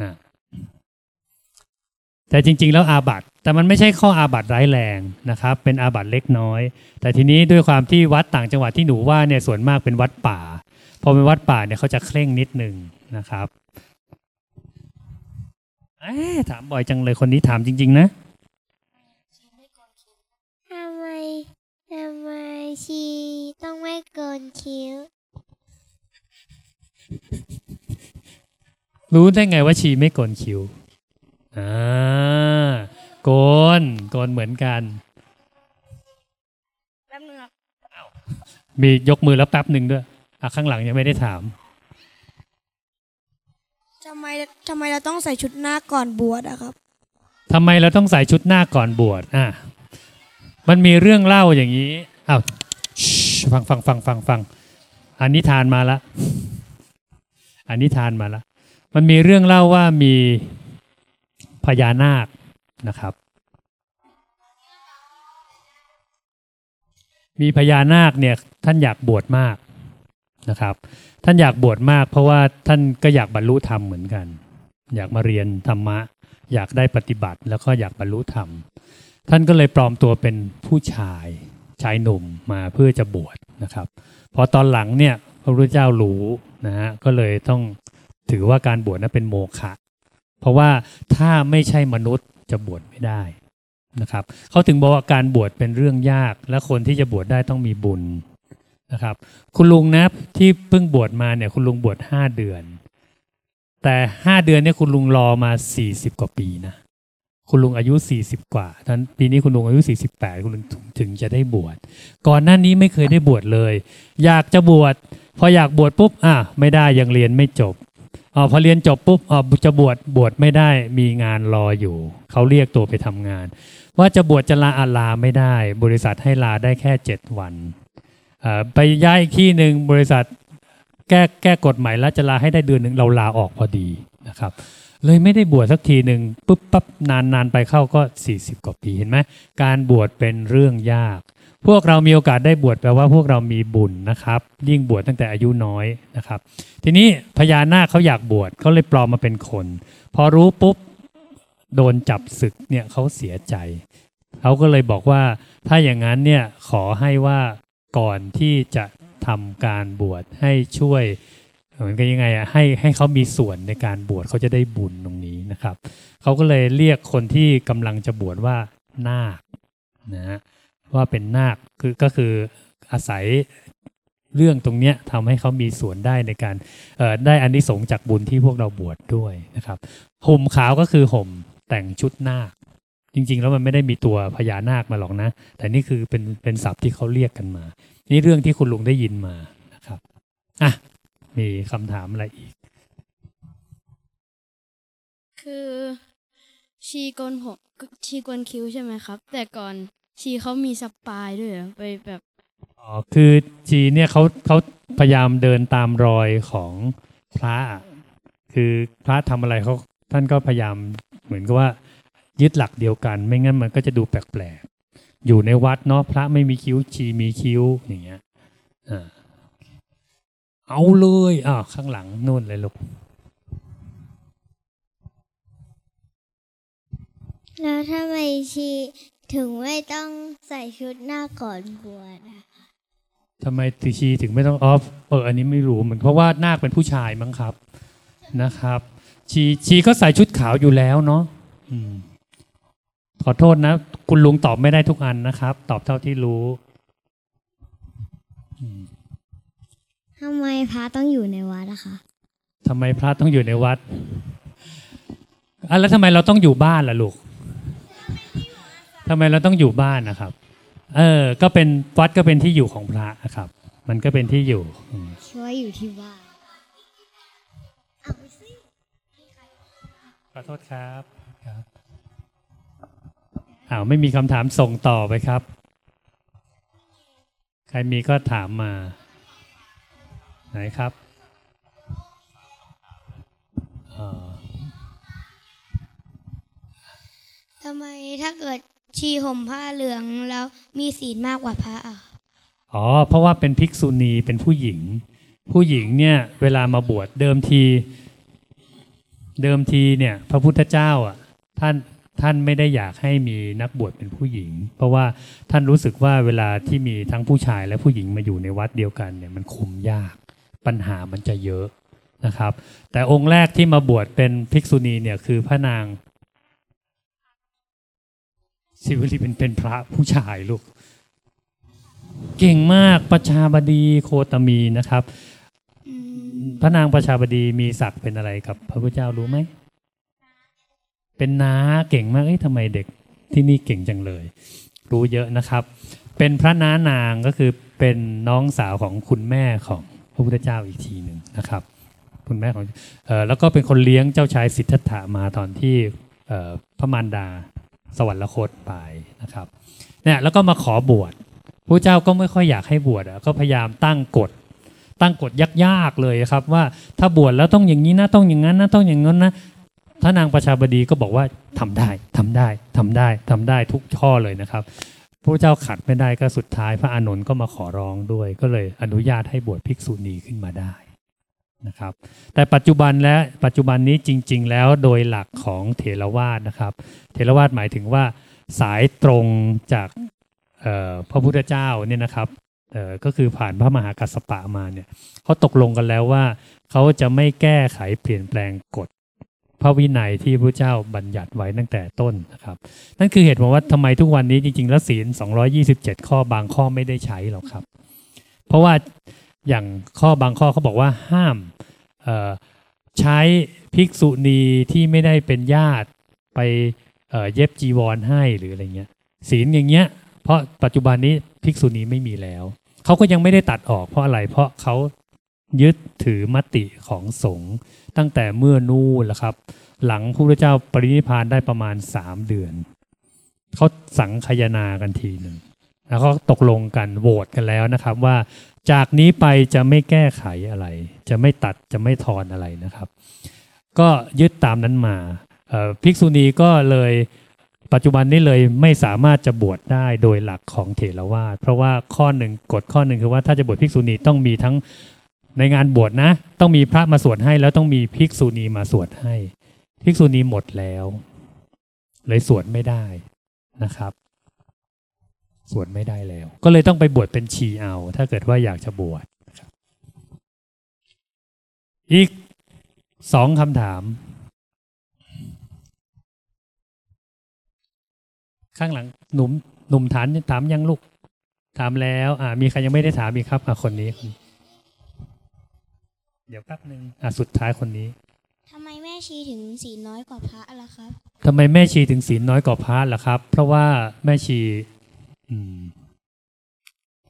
นะ แต่จริง ๆ แล้วอาบัตแต่มันไม่ใช่ข้ออาบัตร้ายแรงนะครับ เป็นอาบัตเล็กน้อย แต่ทีนี้ด้วยความที่วัดต่างจังหวัดที่หนูว่าเนี่ยส่วนมากเป็นวัดป่าพอเป็นวัดป่าเนี่ยเขาจะเคร่งนิดหนึ่งนะครับเอ๊ะถามบ่อยจังเลยคนนี้ถามจริง ๆ นะทำไมทำไมชีต้องไม่โกนคิ้ว รู้ได้ไงว่าชีไม่โกนคิ้วอ่า โกนโกนเหมือนกันแป๊บนึงครับมียกมือแล้วแป๊บหนึ่งด้วยอะข้างหลังยังไม่ได้ถามทำไมเราต้องใส่ชุดหน้าก่อนบวชอะครับทำไมเราต้องใส่ชุดหน้าก่อนบวชอะมันมีเรื่องเล่าอย่างนี้อ้าวชิฟังฟังฟังฟังฟังอันนี้ทานมาละอันนี้ทานมาละมันมีเรื่องเล่าว่ามีพญานาค นะครับ มีพญานาคเนี่ยท่านอยากบวชมากนะครับ ท่านอยากบวชมาก เพราะว่าท่านก็อยากบรรลุธรรมเหมือนกัน อยากมาเรียนธรรมะ อยากได้ปฏิบัติแล้วก็อยากบรรลุธรรม ท่านก็เลยปลอมตัวเป็นผู้ชายชายหนุ่มมาเพื่อจะบวชนะครับพอตอนหลังเนี่ยพระพุทธเจ้ารู้นะฮะก็เลยต้องถือว่าการบวชนั้นเป็นโมฆะเพราะว่าถ้าไม่ใช่มนุษย์ จะบวชไม่ได้นะครับเขาถึงบอกว่าการบวชเป็นเรื่องยาก และคนที่จะบวชได้ต้องมีบุญนะครับ คุณลุงนะที่เพิ่งบวชมาเนี่ยคุณลุงบวชห้าเดือน แต่ห้าเดือนเนี่ยคุณลุงรอมาสี่สิบกว่าปีนะคุณลุงอายุสี่สิบกว่าท่านปีนี้คุณลุงอายุสี่สิบแปดคุณลุงถึงจะได้บวชก่อนหน้านี้ไม่เคยได้บวชเลย อยากจะบวชพออยากบวชปุ๊บอะไม่ได้ยังเรียนไม่จบ ออพอเรียนจบปุ๊บออจะบวชบวชไม่ได้มีงานรออยู่ เขาเรียกตัวไปทำงาน ว่าจะบวชจะลาอาลาไม่ได้ บริษัทให้ลาได้แค่เจ็ดวัน ไปย้ายที่หนึ่งบริษัทแก้แก้กฎหมายแล้วจะลาให้ได้เดือนหนึ่งเราลาออกพอดีนะครับ เลยไม่ได้บวชสักทีหนึ่งปุ๊บปั๊บนานนานไปเข้าก็ 40 กว่าปีเห็นไหมการบวชเป็นเรื่องยาก พวกเรามีโอกาสได้บวชแปลว่าพวกเรามีบุญนะครับ ยิ่งบวชตั้งแต่อายุน้อยนะครับ ทีนี้พญานาคเขาอยากบวชเขาเลยปลอมมาเป็นคน พอรู้ปุ๊บโดนจับศึกเนี่ยเขาเสียใจเขาก็เลยบอกว่าถ้าอย่างนั้นเนี่ยขอให้ว่าก่อนที่จะทำการบวชให้ช่วยเหมือนกันยังไงอะให้ให้เขามีส่วนในการบวชเขาจะได้บุญตรงนี้นะครับเขาก็เลยเรียกคนที่กำลังจะบวชว่านาคนะฮะ ว่าเป็นนาคคือก็คืออาศัยเรื่องตรงเนี้ยทำให้เขามีส่วนได้ในการเอ่อได้อานิสงส์จากบุญที่พวกเราบวชด้วยนะครับห่มขาวก็คือห่มแต่งชุดนาค จริง ๆ แล้วมันไม่ได้มีตัวพญานาคมาหรอกนะ แต่นี่คือเป็นเป็นศัพท์ที่เขาเรียกกันมา นี่เรื่องที่คุณลุงได้ยินมานะครับอะมีคำถามอะไรอีก คือชีโกนผมชีโกนคิ้วใช่ไหมครับ แต่ก่อน ชีเขามีสปายด้วยเหรอไปแบบอ๋อคือจีนเนี่ยเขาเขาพยายามเดินตามรอยของพระ คือพระทำอะไรเขาท่านก็พยายามเหมือนกับว่า ยึดหลักเดียวกัน ไม่งั้นมันก็จะดูแปลกๆอยู่ในวัดเนาะพระไม่มีคิ้วชีมีคิ้วอย่างเงี้ยอ่าเอาเลยอ่าข้างหลังนู่นเลยลูกแล้วทำไมชี ถึงไม่ต้องใส่ชุดหน้าก่อนบวชอะทำไมติชีถึงไม่ต้องออฟเอออันนี้ไม่รู้เหมือนเพราะว่านาคเป็นผู้ชายมั้งครับนะครับ ชีชีก็ใส่ชุดขาวอยู่แล้วเนาะอืมขอโทษนะ คุณลุงตอบไม่ได้ทุกอันนะครับ ตอบเท่าที่รู้อืมทำไมพระต้องอยู่ในวัดอะคะทำไมพระต้องอยู่ในวัดอะแล้วทำไมเราต้องอยู่บ้านล่ะลูก ทำไมเราต้องอยู่บ้านนะครับ เออ ก็เป็นวัดก็เป็นที่อยู่ของพระนะครับ มันก็เป็นที่อยู่อืมช่วยอยู่ที่บ้านขอโทษครับครับอ้าวไม่มีคำถามส่งต่อไปครับ ใครมีก็ถามมา ไหนครับอ่าทำไมถ้าเกิด ชีห่มผ้าเหลืองแล้วมีศีลมากกว่าพระอะอ๋อ เพราะว่าเป็นภิกษุณีเป็นผู้หญิง ผู้หญิงเนี่ยเวลามาบวชเดิมที เดิมทีเนี่ยพระพุทธเจ้าอะท่านท่านไม่ได้อยากให้มีนักบวชเป็นผู้หญิง เพราะว่าท่านรู้สึกว่าเวลาที่มีทั้งผู้ชายและผู้หญิงมาอยู่ในวัดเดียวกันเนี่ยมันคุมยากปัญหามันจะเยอะนะครับ แต่องค์แรกที่มาบวชเป็นภิกษุณีเนี่ยคือพระนาง สิวลีเป็นเป็นพระผู้ชายลูก เก่งมากประชาบดีโคตมีนะครับ พระนางประชาบดีมีศักดิ์เป็นอะไรกับ พระพุทธเจ้ารู้ไหม เป็นน้าเก่งมากเอ้ยทำไมเด็กที่นี่เก่งจังเลย รู้เยอะนะครับ เป็นพระน้านางก็คือเป็นน้องสาวของคุณแม่ของพระพุทธเจ้าอีกทีหนึ่งนะครับ คุณแม่ของออแล้วก็เป็นคนเลี้ยงเจ้าชายสิทธัตถะมาตอนที่พระมารดา สวรรคตไปนะครับเนี่ยแล้วก็มาขอบวชพระเจ้าก็ไม่ค่อยอยากให้บวชก็พยายามตั้งกฎ ตั้งกฎยากๆเลยครับ ว่าถ้าบวชแล้วต้องอย่างนี้นะต้องอย่างนั้นนะต้องอย่างนั้นนะพระนางประชาบดีก็บอกว่าทำได้ทำได้ทำได้ทำได้ทุกข้อเลยนะครับพระเจ้าขัดไม่ได้ก็สุดท้าย พระอานนท์ก็มาขอร้องด้วย ก็เลยอนุญาตให้บวชภิกษุณีขึ้นมาได้ นะครับ แต่ปัจจุบันและปัจจุบันนี้จริง ๆ แล้วโดยหลักของเถรวาทนะครับเถรวาทหมายถึงว่าสายตรงจากพระพุทธเจ้าเนี่ยนะครับก็คือผ่านพระมหากัสสปะมาเนี่ยเขาตกลงกันแล้วว่าเขาจะไม่แก้ไขเปลี่ยนแปลงกฎพระวินัยที่พระเจ้าบัญญัติไว้ตั้งแต่ต้นนะครับ นั่นคือเหตุผลว่าทำไมทุกวันนี้จริง ๆ แล้วศีล 227 ข้อบางข้อไม่ได้ใช้หรอกครับ เพราะว่า อย่างข้อบางข้อเขาบอกว่าห้ามใช้ภิกษุณีที่ไม่ได้เป็นญาติไปเย็บจีวรให้หรืออะไรเงี้ยศีลอย่างเงี้ย เพราะปัจจุบันนี้ภิกษุณีไม่มีแล้ว เขาก็ยังไม่ได้ตัดออกเพราะอะไรเพราะเขายึดถือมติของสงฆ์ตั้งแต่เมื่อนู่นแหละครับ หลังพระพุทธเจ้าปรินิพพานได้ประมาณสามเดือน เขาสังคายนากันทีหนึ่งแล้วก็ตกลงกันโหวตกันแล้วนะครับว่า จากนี้ไปจะไม่แก้ไขอะไร จะไม่ตัดจะไม่ทอนอะไรนะครับ ก็ยึดตามนั้นมาภิกษุณีก็เลยปัจจุบันนี้เลยไม่สามารถจะบวชได้โดยหลักของเถรวาทเพราะว่าข้อหนึ่งกฎข้อหนึ่งคือว่าถ้าจะบวชภิกษุณีต้องมีทั้งในงานบวชนะ ต้องมีพระมาสวดให้ แล้วต้องมีภิกษุณีมาสวดให้ ภิกษุณีหมดแล้ว เลยสวดไม่ได้นะครับ สวดไม่ได้แล้ว ก็เลยต้องไปบวชเป็นชีเอา ถ้าเกิดว่าอยากจะบวชนะครับอีกสองคำถาม ข้างหลังหนุ่มหนุ่มฐานถามยังลูก ถามแล้ว อ่า มีใครยังไม่ได้ถามอีกครับอะคนนี้คนนี้ เดี๋ยวแป๊บหนึ่งอะสุดท้ายคนนี้ทำไมแม่ชีถึงศีลน้อยกว่าพระล่ะครับทำไมแม่ชีถึงศีลน้อยกว่าพระล่ะครับ เพราะว่าแม่ชีอืม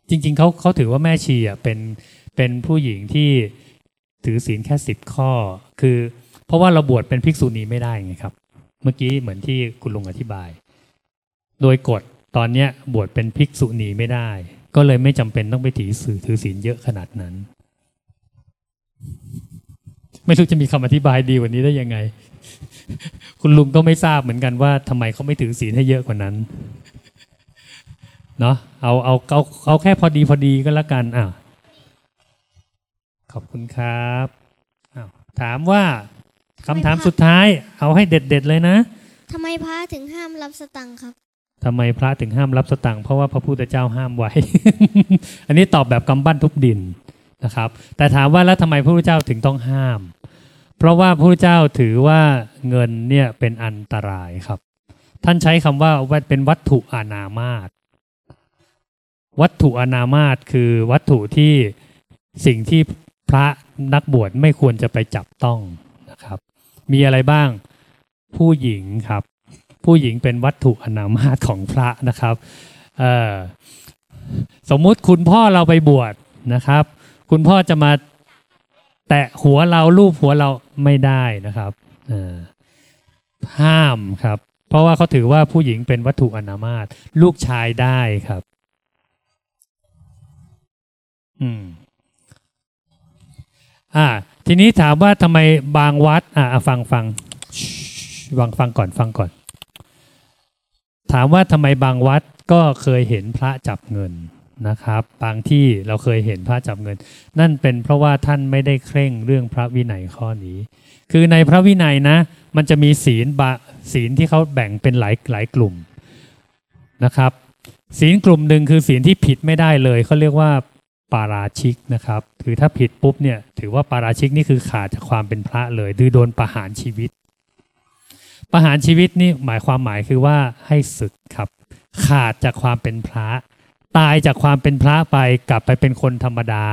จริง ๆเขาเขาถือว่าแม่ชีอะเป็นเป็นผู้หญิงที่ถือศีลแค่สิบข้อ คือ เพราะว่าเราบวชเป็นภิกษุณีไม่ได้ไงครับ เมื่อกี้เหมือนที่คุณลุงอธิบาย โดยกฎตอนเนี้ยบวชเป็นภิกษุณีไม่ได้ ก็เลยไม่จำเป็นต้องไปถือสื่อถือศีลเยอะขนาดนั้น ไม่รู้จะมีคำอธิบายดีกว่านี้ได้ยังไง คุณลุงก็ไม่ทราบเหมือนกันว่าทำไมเขาไม่ถือศีลให้เยอะกว่านั้น เนาะเอาเอาเอาเอาแค่พอดีพอดีก็แล้วกันอะขอบคุณครับอ้าวถามว่าคำถามสุดท้าย เอาให้เด็ดเด็ด ๆ เลยนะทำไมพระถึงห้ามรับสตังค์ครับทำไมพระถึงห้ามรับสตังค์เพราะว่าพระพุทธเจ้าห้ามไว้ อันนี้ตอบแบบกำปั้นทุบดินนะครับ แต่ถามว่าแล้วทำไมพระพุทธเจ้าถึงต้องห้าม เพราะว่าพระพุทธเจ้าถือว่าเงินเนี่ยเป็นอันตรายครับ ท่านใช้คำว่าเป็นวัตถุอานามาต วัตถุอนามาตคือวัตถุที่สิ่งที่พระนักบวชไม่ควรจะไปจับต้องนะครับ มีอะไรบ้างผู้หญิงครับ ผู้หญิงเป็นวัตถุอนามาตของพระนะครับสมมุติคุณพ่อเราไปบวชนะครับ คุณพ่อจะมาแตะหัวเราลูบหัวเราไม่ได้นะครับห้ามครับ เพราะว่าเขาถือว่าผู้หญิงเป็นวัตถุอนามาตลูกชายได้ครับ อืมอ่า ทีนี้ถามว่าทำไมบางวัด อ่าฟังฟังฟังฟังก่อนฟังก่อน ถามว่าทำไมบางวัดก็เคยเห็นพระจับเงินนะครับ บางที่เราเคยเห็นพระจับเงิน นั่นเป็นเพราะว่าท่านไม่ได้เคร่งเรื่องพระวินัยข้อนี้ คือในพระวินัยนะ มันจะมีศีลบะศีลที่เขาแบ่งเป็นหลายหลายกลุ่มนะครับ ศีลกลุ่มหนึ่งคือศีลที่ผิดไม่ได้เลยเขาเรียกว่า ปาราชิกนะครับคือถ้าผิดปุ๊บเนี่ยถือว่าปาราชิกนี่คือขาดจากความเป็นพระเลยคือโดนประหารชีวิต ประหารชีวิตนี่หมายความหมายคือว่าให้ศึกครับ ขาดจากความเป็นพระ ตายจากความเป็นพระไปกลับไปเป็นคนธรรมดา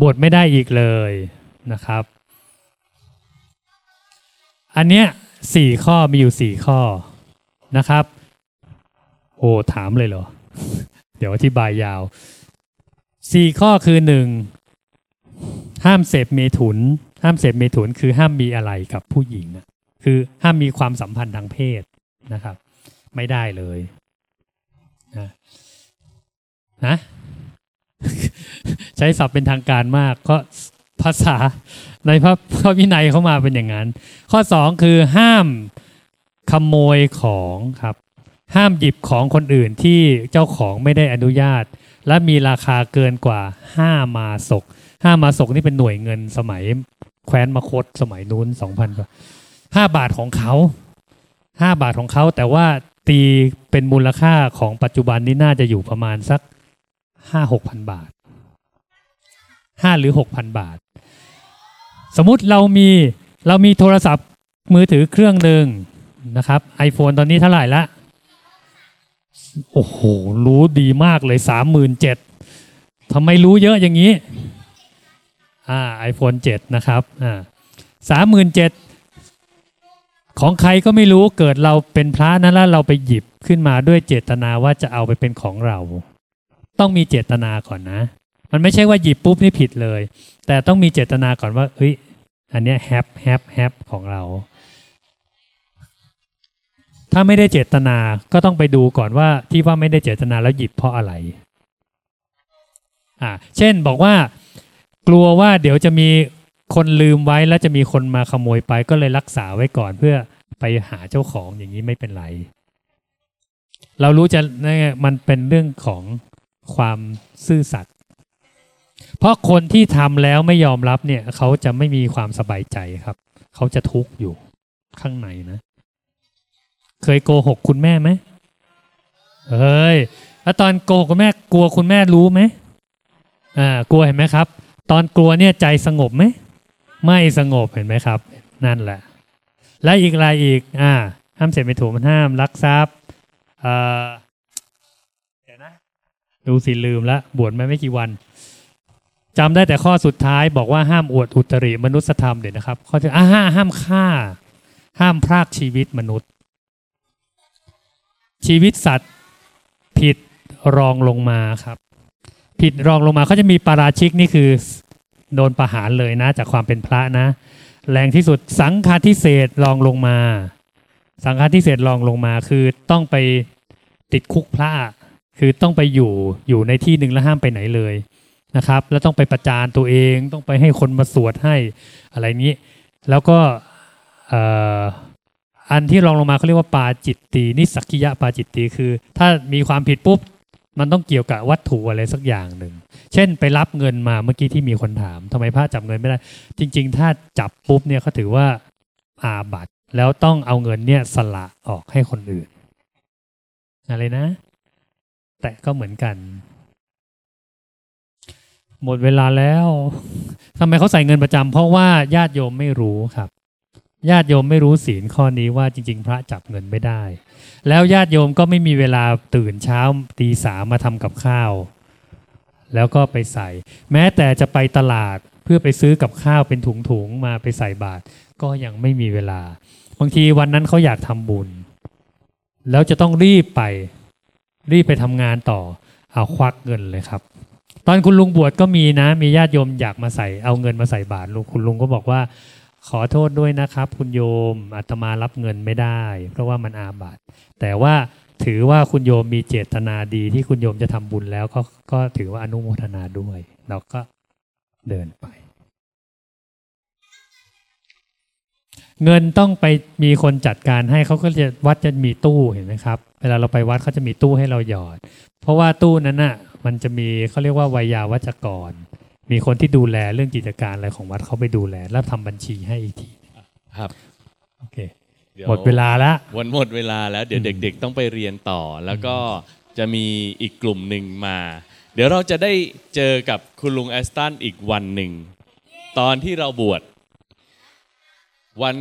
บวชไม่ได้อีกเลยนะครับ อันเนี้ยสี่ข้อมีอยู่สี่ข้อนะครับโอ้ถามเลยเหรอ เดี๋ยวอธิบายยาว สี่ข้อคือหนึ่งห้ามเสพเมถุน ห้ามเสพเมถุนคือห้ามมีอะไรกับผู้หญิงอะคือห้ามมีความสัมพันธ์ทางเพศนะครับ ไม่ได้เลยนะนะใช้ศัพท์เป็นทางการมากก็ภาษาในพระพระวินัยเขามาเป็นอย่างนั้น ข้อสองคือห้ามขโมยของครับ ห้ามหยิบของคนอื่นที่เจ้าของไม่ได้อนุญาต และมีราคาเกินกว่าห้ามาศกห้ามาศกนี่เป็นหน่วยเงินสมัยแคว้นมคตสมัยนู้นสองพันกว่าห้าบาทของเขาห้าบาทของเขาแต่ว่าตีเป็นมูลค่าของปัจจุบันนี้น่าจะอยู่ประมาณสักห้าหกพันบาทห้าหรือหกพันบาท สมมุติเรามีเรามีโทรศัพท์มือถือเครื่องหนึ่งนะครับ iPhone ตอนนี้เท่าไหร่ละ โอ้โห รู้ดีมากเลยสามหมื่นเจ็ดทำไมรู้เยอะอย่างนี้อ่าไอโฟนเจ็ดนะครับอ่าสามหมื่นเจ็ดของใครก็ไม่รู้เกิดเราเป็นพระนั้นแล้วเราไปหยิบขึ้นมาด้วยเจตนาว่าจะเอาไปเป็นของเรา ต้องมีเจตนาก่อนนะ มันไม่ใช่ว่าหยิบปุ๊บนี่ผิดเลย แต่ต้องมีเจตนาก่อนว่าเฮ้ยอันเนี้ยแฮปแฮปแฮปของเรา ถ้าไม่ได้เจตนาก็ต้องไปดูก่อนว่าที่ว่าไม่ได้เจตนาแล้วหยิบเพราะอะไรอ่าเช่นบอกว่า กลัวว่าเดี๋ยวจะมีคนลืมไว้แล้วจะมีคนมาขโมยไป ก็เลยรักษาไว้ก่อนเพื่อไปหาเจ้าของอย่างนี้ไม่เป็นไร เรารู้จะมันเป็นเรื่องของความซื่อสัตย์เพราะคนที่ทำแล้วไม่ยอมรับเนี่ย เขาจะไม่มีความสบายใจครับ เขาจะทุกข์อยู่ข้างในนะ เคยโกหกคุณแม่ไหมเฮ้ยแล้วตอนโกหกคุณแม่กลัวคุณแม่รู้ไหมอ่ากลัวเห็นไหมครับ ตอนกลัวเนี่ยใจสงบไหมไม่สงบเห็นไหมครับ นั่นแหละ และอีกอะไรอีกอ่าห้ามเสพไม่ถูกมันห้ามลักทรัพย์เอ่อเดี๋ยวนะดูสิลืมละบวชมาไม่กี่วันจำได้แต่ข้อสุดท้ายบอกว่าห้ามอวดอุตริมนุสธรรมเดี๋ยวนะครับข้อที่อ่าห้าห้ามฆ่า ห้ามพรากชีวิตมนุษย์ ชีวิตสัตว์ผิดรองลงมาครับ ผิดรองลงมาเขาจะมีปาราชิกนี่คือโดนประหารเลยนะ จากความเป็นพระนะ แรงที่สุดสังฆาทิเศษรองลงมา สังฆาทิเศษรองลงมาคือต้องไปติดคุกพระคือต้องไปอยู่อยู่ในที่หนึ่งแล้วห้ามไปไหนเลยนะครับ แล้วต้องไปประจานตัวเองต้องไปให้คนมาสวดให้อะไรนี้ แล้วก็ อันที่รองลงมาเขาเรียกว่าปาจิตตีนิสักกิยะปาจิตตีคือ ถ้ามีความผิดปุ๊บ มันต้องเกี่ยวกับวัตถุอะไรสักอย่างหนึ่ง เช่นไปรับเงินมาเมื่อกี้ที่มีคนถามทำไมพระจับเงินไม่ได้ จริง ๆ ถ้าจับปุ๊บเนี่ยเขาถือว่าอาบัตแล้วต้องเอาเงินเนี่ยสละออกให้คนอื่น อะไรนะ แต่ก็เหมือนกัน หมดเวลาแล้วทำไมเขาใส่เงินประจำเพราะว่าญาติโยมไม่รู้ครับ ญาติโยมไม่รู้ศีลข้อนี้ว่าจริง ๆ พระจับเงินไม่ได้ แล้วญาติโยมก็ไม่มีเวลาตื่นเช้าตีสามมาทำกับข้าว แล้วก็ไปใส่ แม้แต่จะไปตลาดเพื่อไปซื้อกับข้าวเป็นถุงๆมาไปใส่บาตรก็ยังไม่มีเวลา บางทีวันนั้นเขาอยากทำบุญ แล้วจะต้องรีบไป รีบไปทำงานต่อ เอาควักเงินเลยครับตอนคุณลุงบวชก็มีนะ มีญาติโยมอยากมาใส่เอาเงินมาใส่บาตรลุงคุณลุงก็บอกว่า ขอโทษด้วยนะครับ คุณโยมอาตมารับเงินไม่ได้ เพราะว่ามันอาบัติแต่ว่าถือว่าคุณโยมมีเจตนาดีที่คุณโยมจะทำบุญแล้วก็ก็ถือว่าอนุโมทนาด้วยเราก็เดินไป เงินต้องไปมีคนจัดการให้เขาก็จะวัดจะมีตู้เห็นไหมครับ เวลาเราไปวัดเขาจะมีตู้ให้เราหยอด เพราะว่าตู้นั้นน่ะ มันจะมีเขาเรียกว่าวิยาวัจกร มีคนที่ดูแลเรื่องกิจการอะไรของวัดเขาไปดูแล แล้วทำบัญชีให้อีกทีครับโอเคหมดเวลาแล้ววันหมดเวลาแล้วเดี๋ยวเด็ก ๆ ต้องไปเรียนต่อ แล้วก็จะมีอีกกลุ่มหนึ่งมา เดี๋ยวเราจะได้เจอกับคุณลุงแอสตันอีกวันหนึ่งตอนที่เราบวชวัน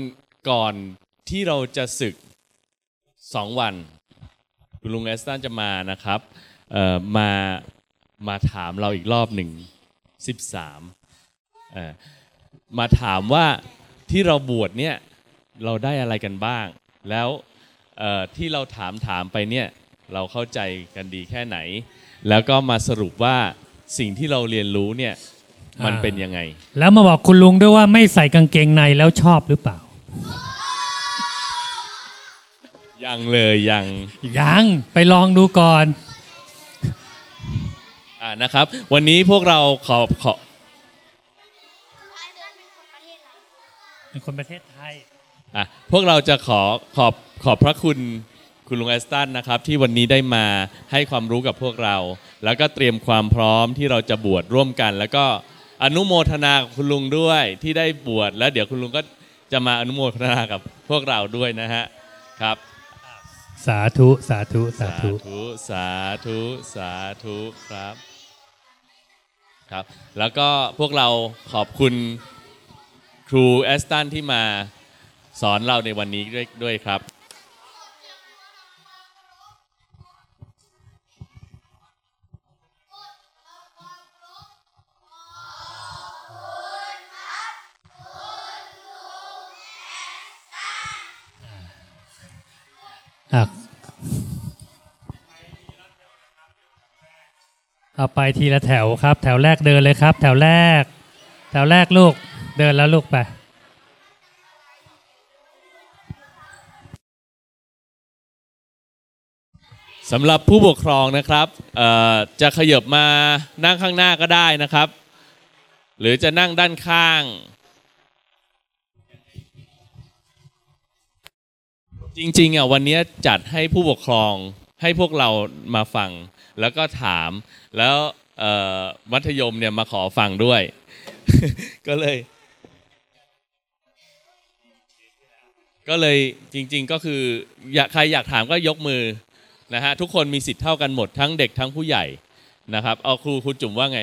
ก่อนที่เราจะศึกสองวัน คุณลุงแอสตันจะมานะครับมามาถามเราอีกรอบหนึ่ง 13มาถามว่าที่เราบวชเนี่ยเราได้อะไรกันบ้าง แล้วที่เราถามถามไปเนี่ยเราเข้าใจกันดีแค่ไหน แล้วก็มาสรุปว่าสิ่งที่เราเรียนรู้เนี่ยมันอ่าเป็นยังไง แล้วมาบอกคุณลุงด้วยว่าไม่ใส่กางเกงในแล้วชอบหรือเปล่า ยังเลยยังยังไปลองดูก่อน อ่านะครับ วันนี้พวกเราขอขอเป็นคนประเทศไทยอะพวกเราจะขอขอบขอบพระคุณคุณลุงแอสตันนะครับที่วันนี้ได้มาให้ความรู้กับพวกเรา แล้วก็เตรียมความพร้อมที่เราจะบวชร่วมกัน แล้วก็อนุโมทนากับคุณลุงด้วยที่ได้บวชแล้วเดี๋ยวคุณลุงก็จะมาอนุโมทนากับพวกเราด้วยนะฮะครับสาธุ สาธุ สาสาธุธุ สาธุ สาธุครับ ครับ แล้วก็พวกเราขอบคุณครูแอสตันที่มาสอนเราในวันนี้ด้วยด้วยครับอะ เอาไปทีละแถวครับ แถวแรกเดินเลยครับ แถวแรก แถวแรกลูกเดินแล้วลูกไปสำหรับผู้ปกครองนะครับจะขยับมานั่งข้างหน้าก็ได้นะครับ หรือจะนั่งด้านข้าง จริงๆอะวันนี้จัดให้ผู้ปกครอง ให้พวกเรามาฟัง แล้วก็ถาม แล้วมัธยมเนี่ยมาขอฟังด้วย ก็เลย ก็เลยจริง ๆ ก็คืออยากใครอยากถามก็ยกมือนะฮะทุกคนมีสิทธิ์เท่ากันหมดทั้งเด็กทั้งผู้ใหญ่นะครับ เอาครูครูจุ๋มว่าไง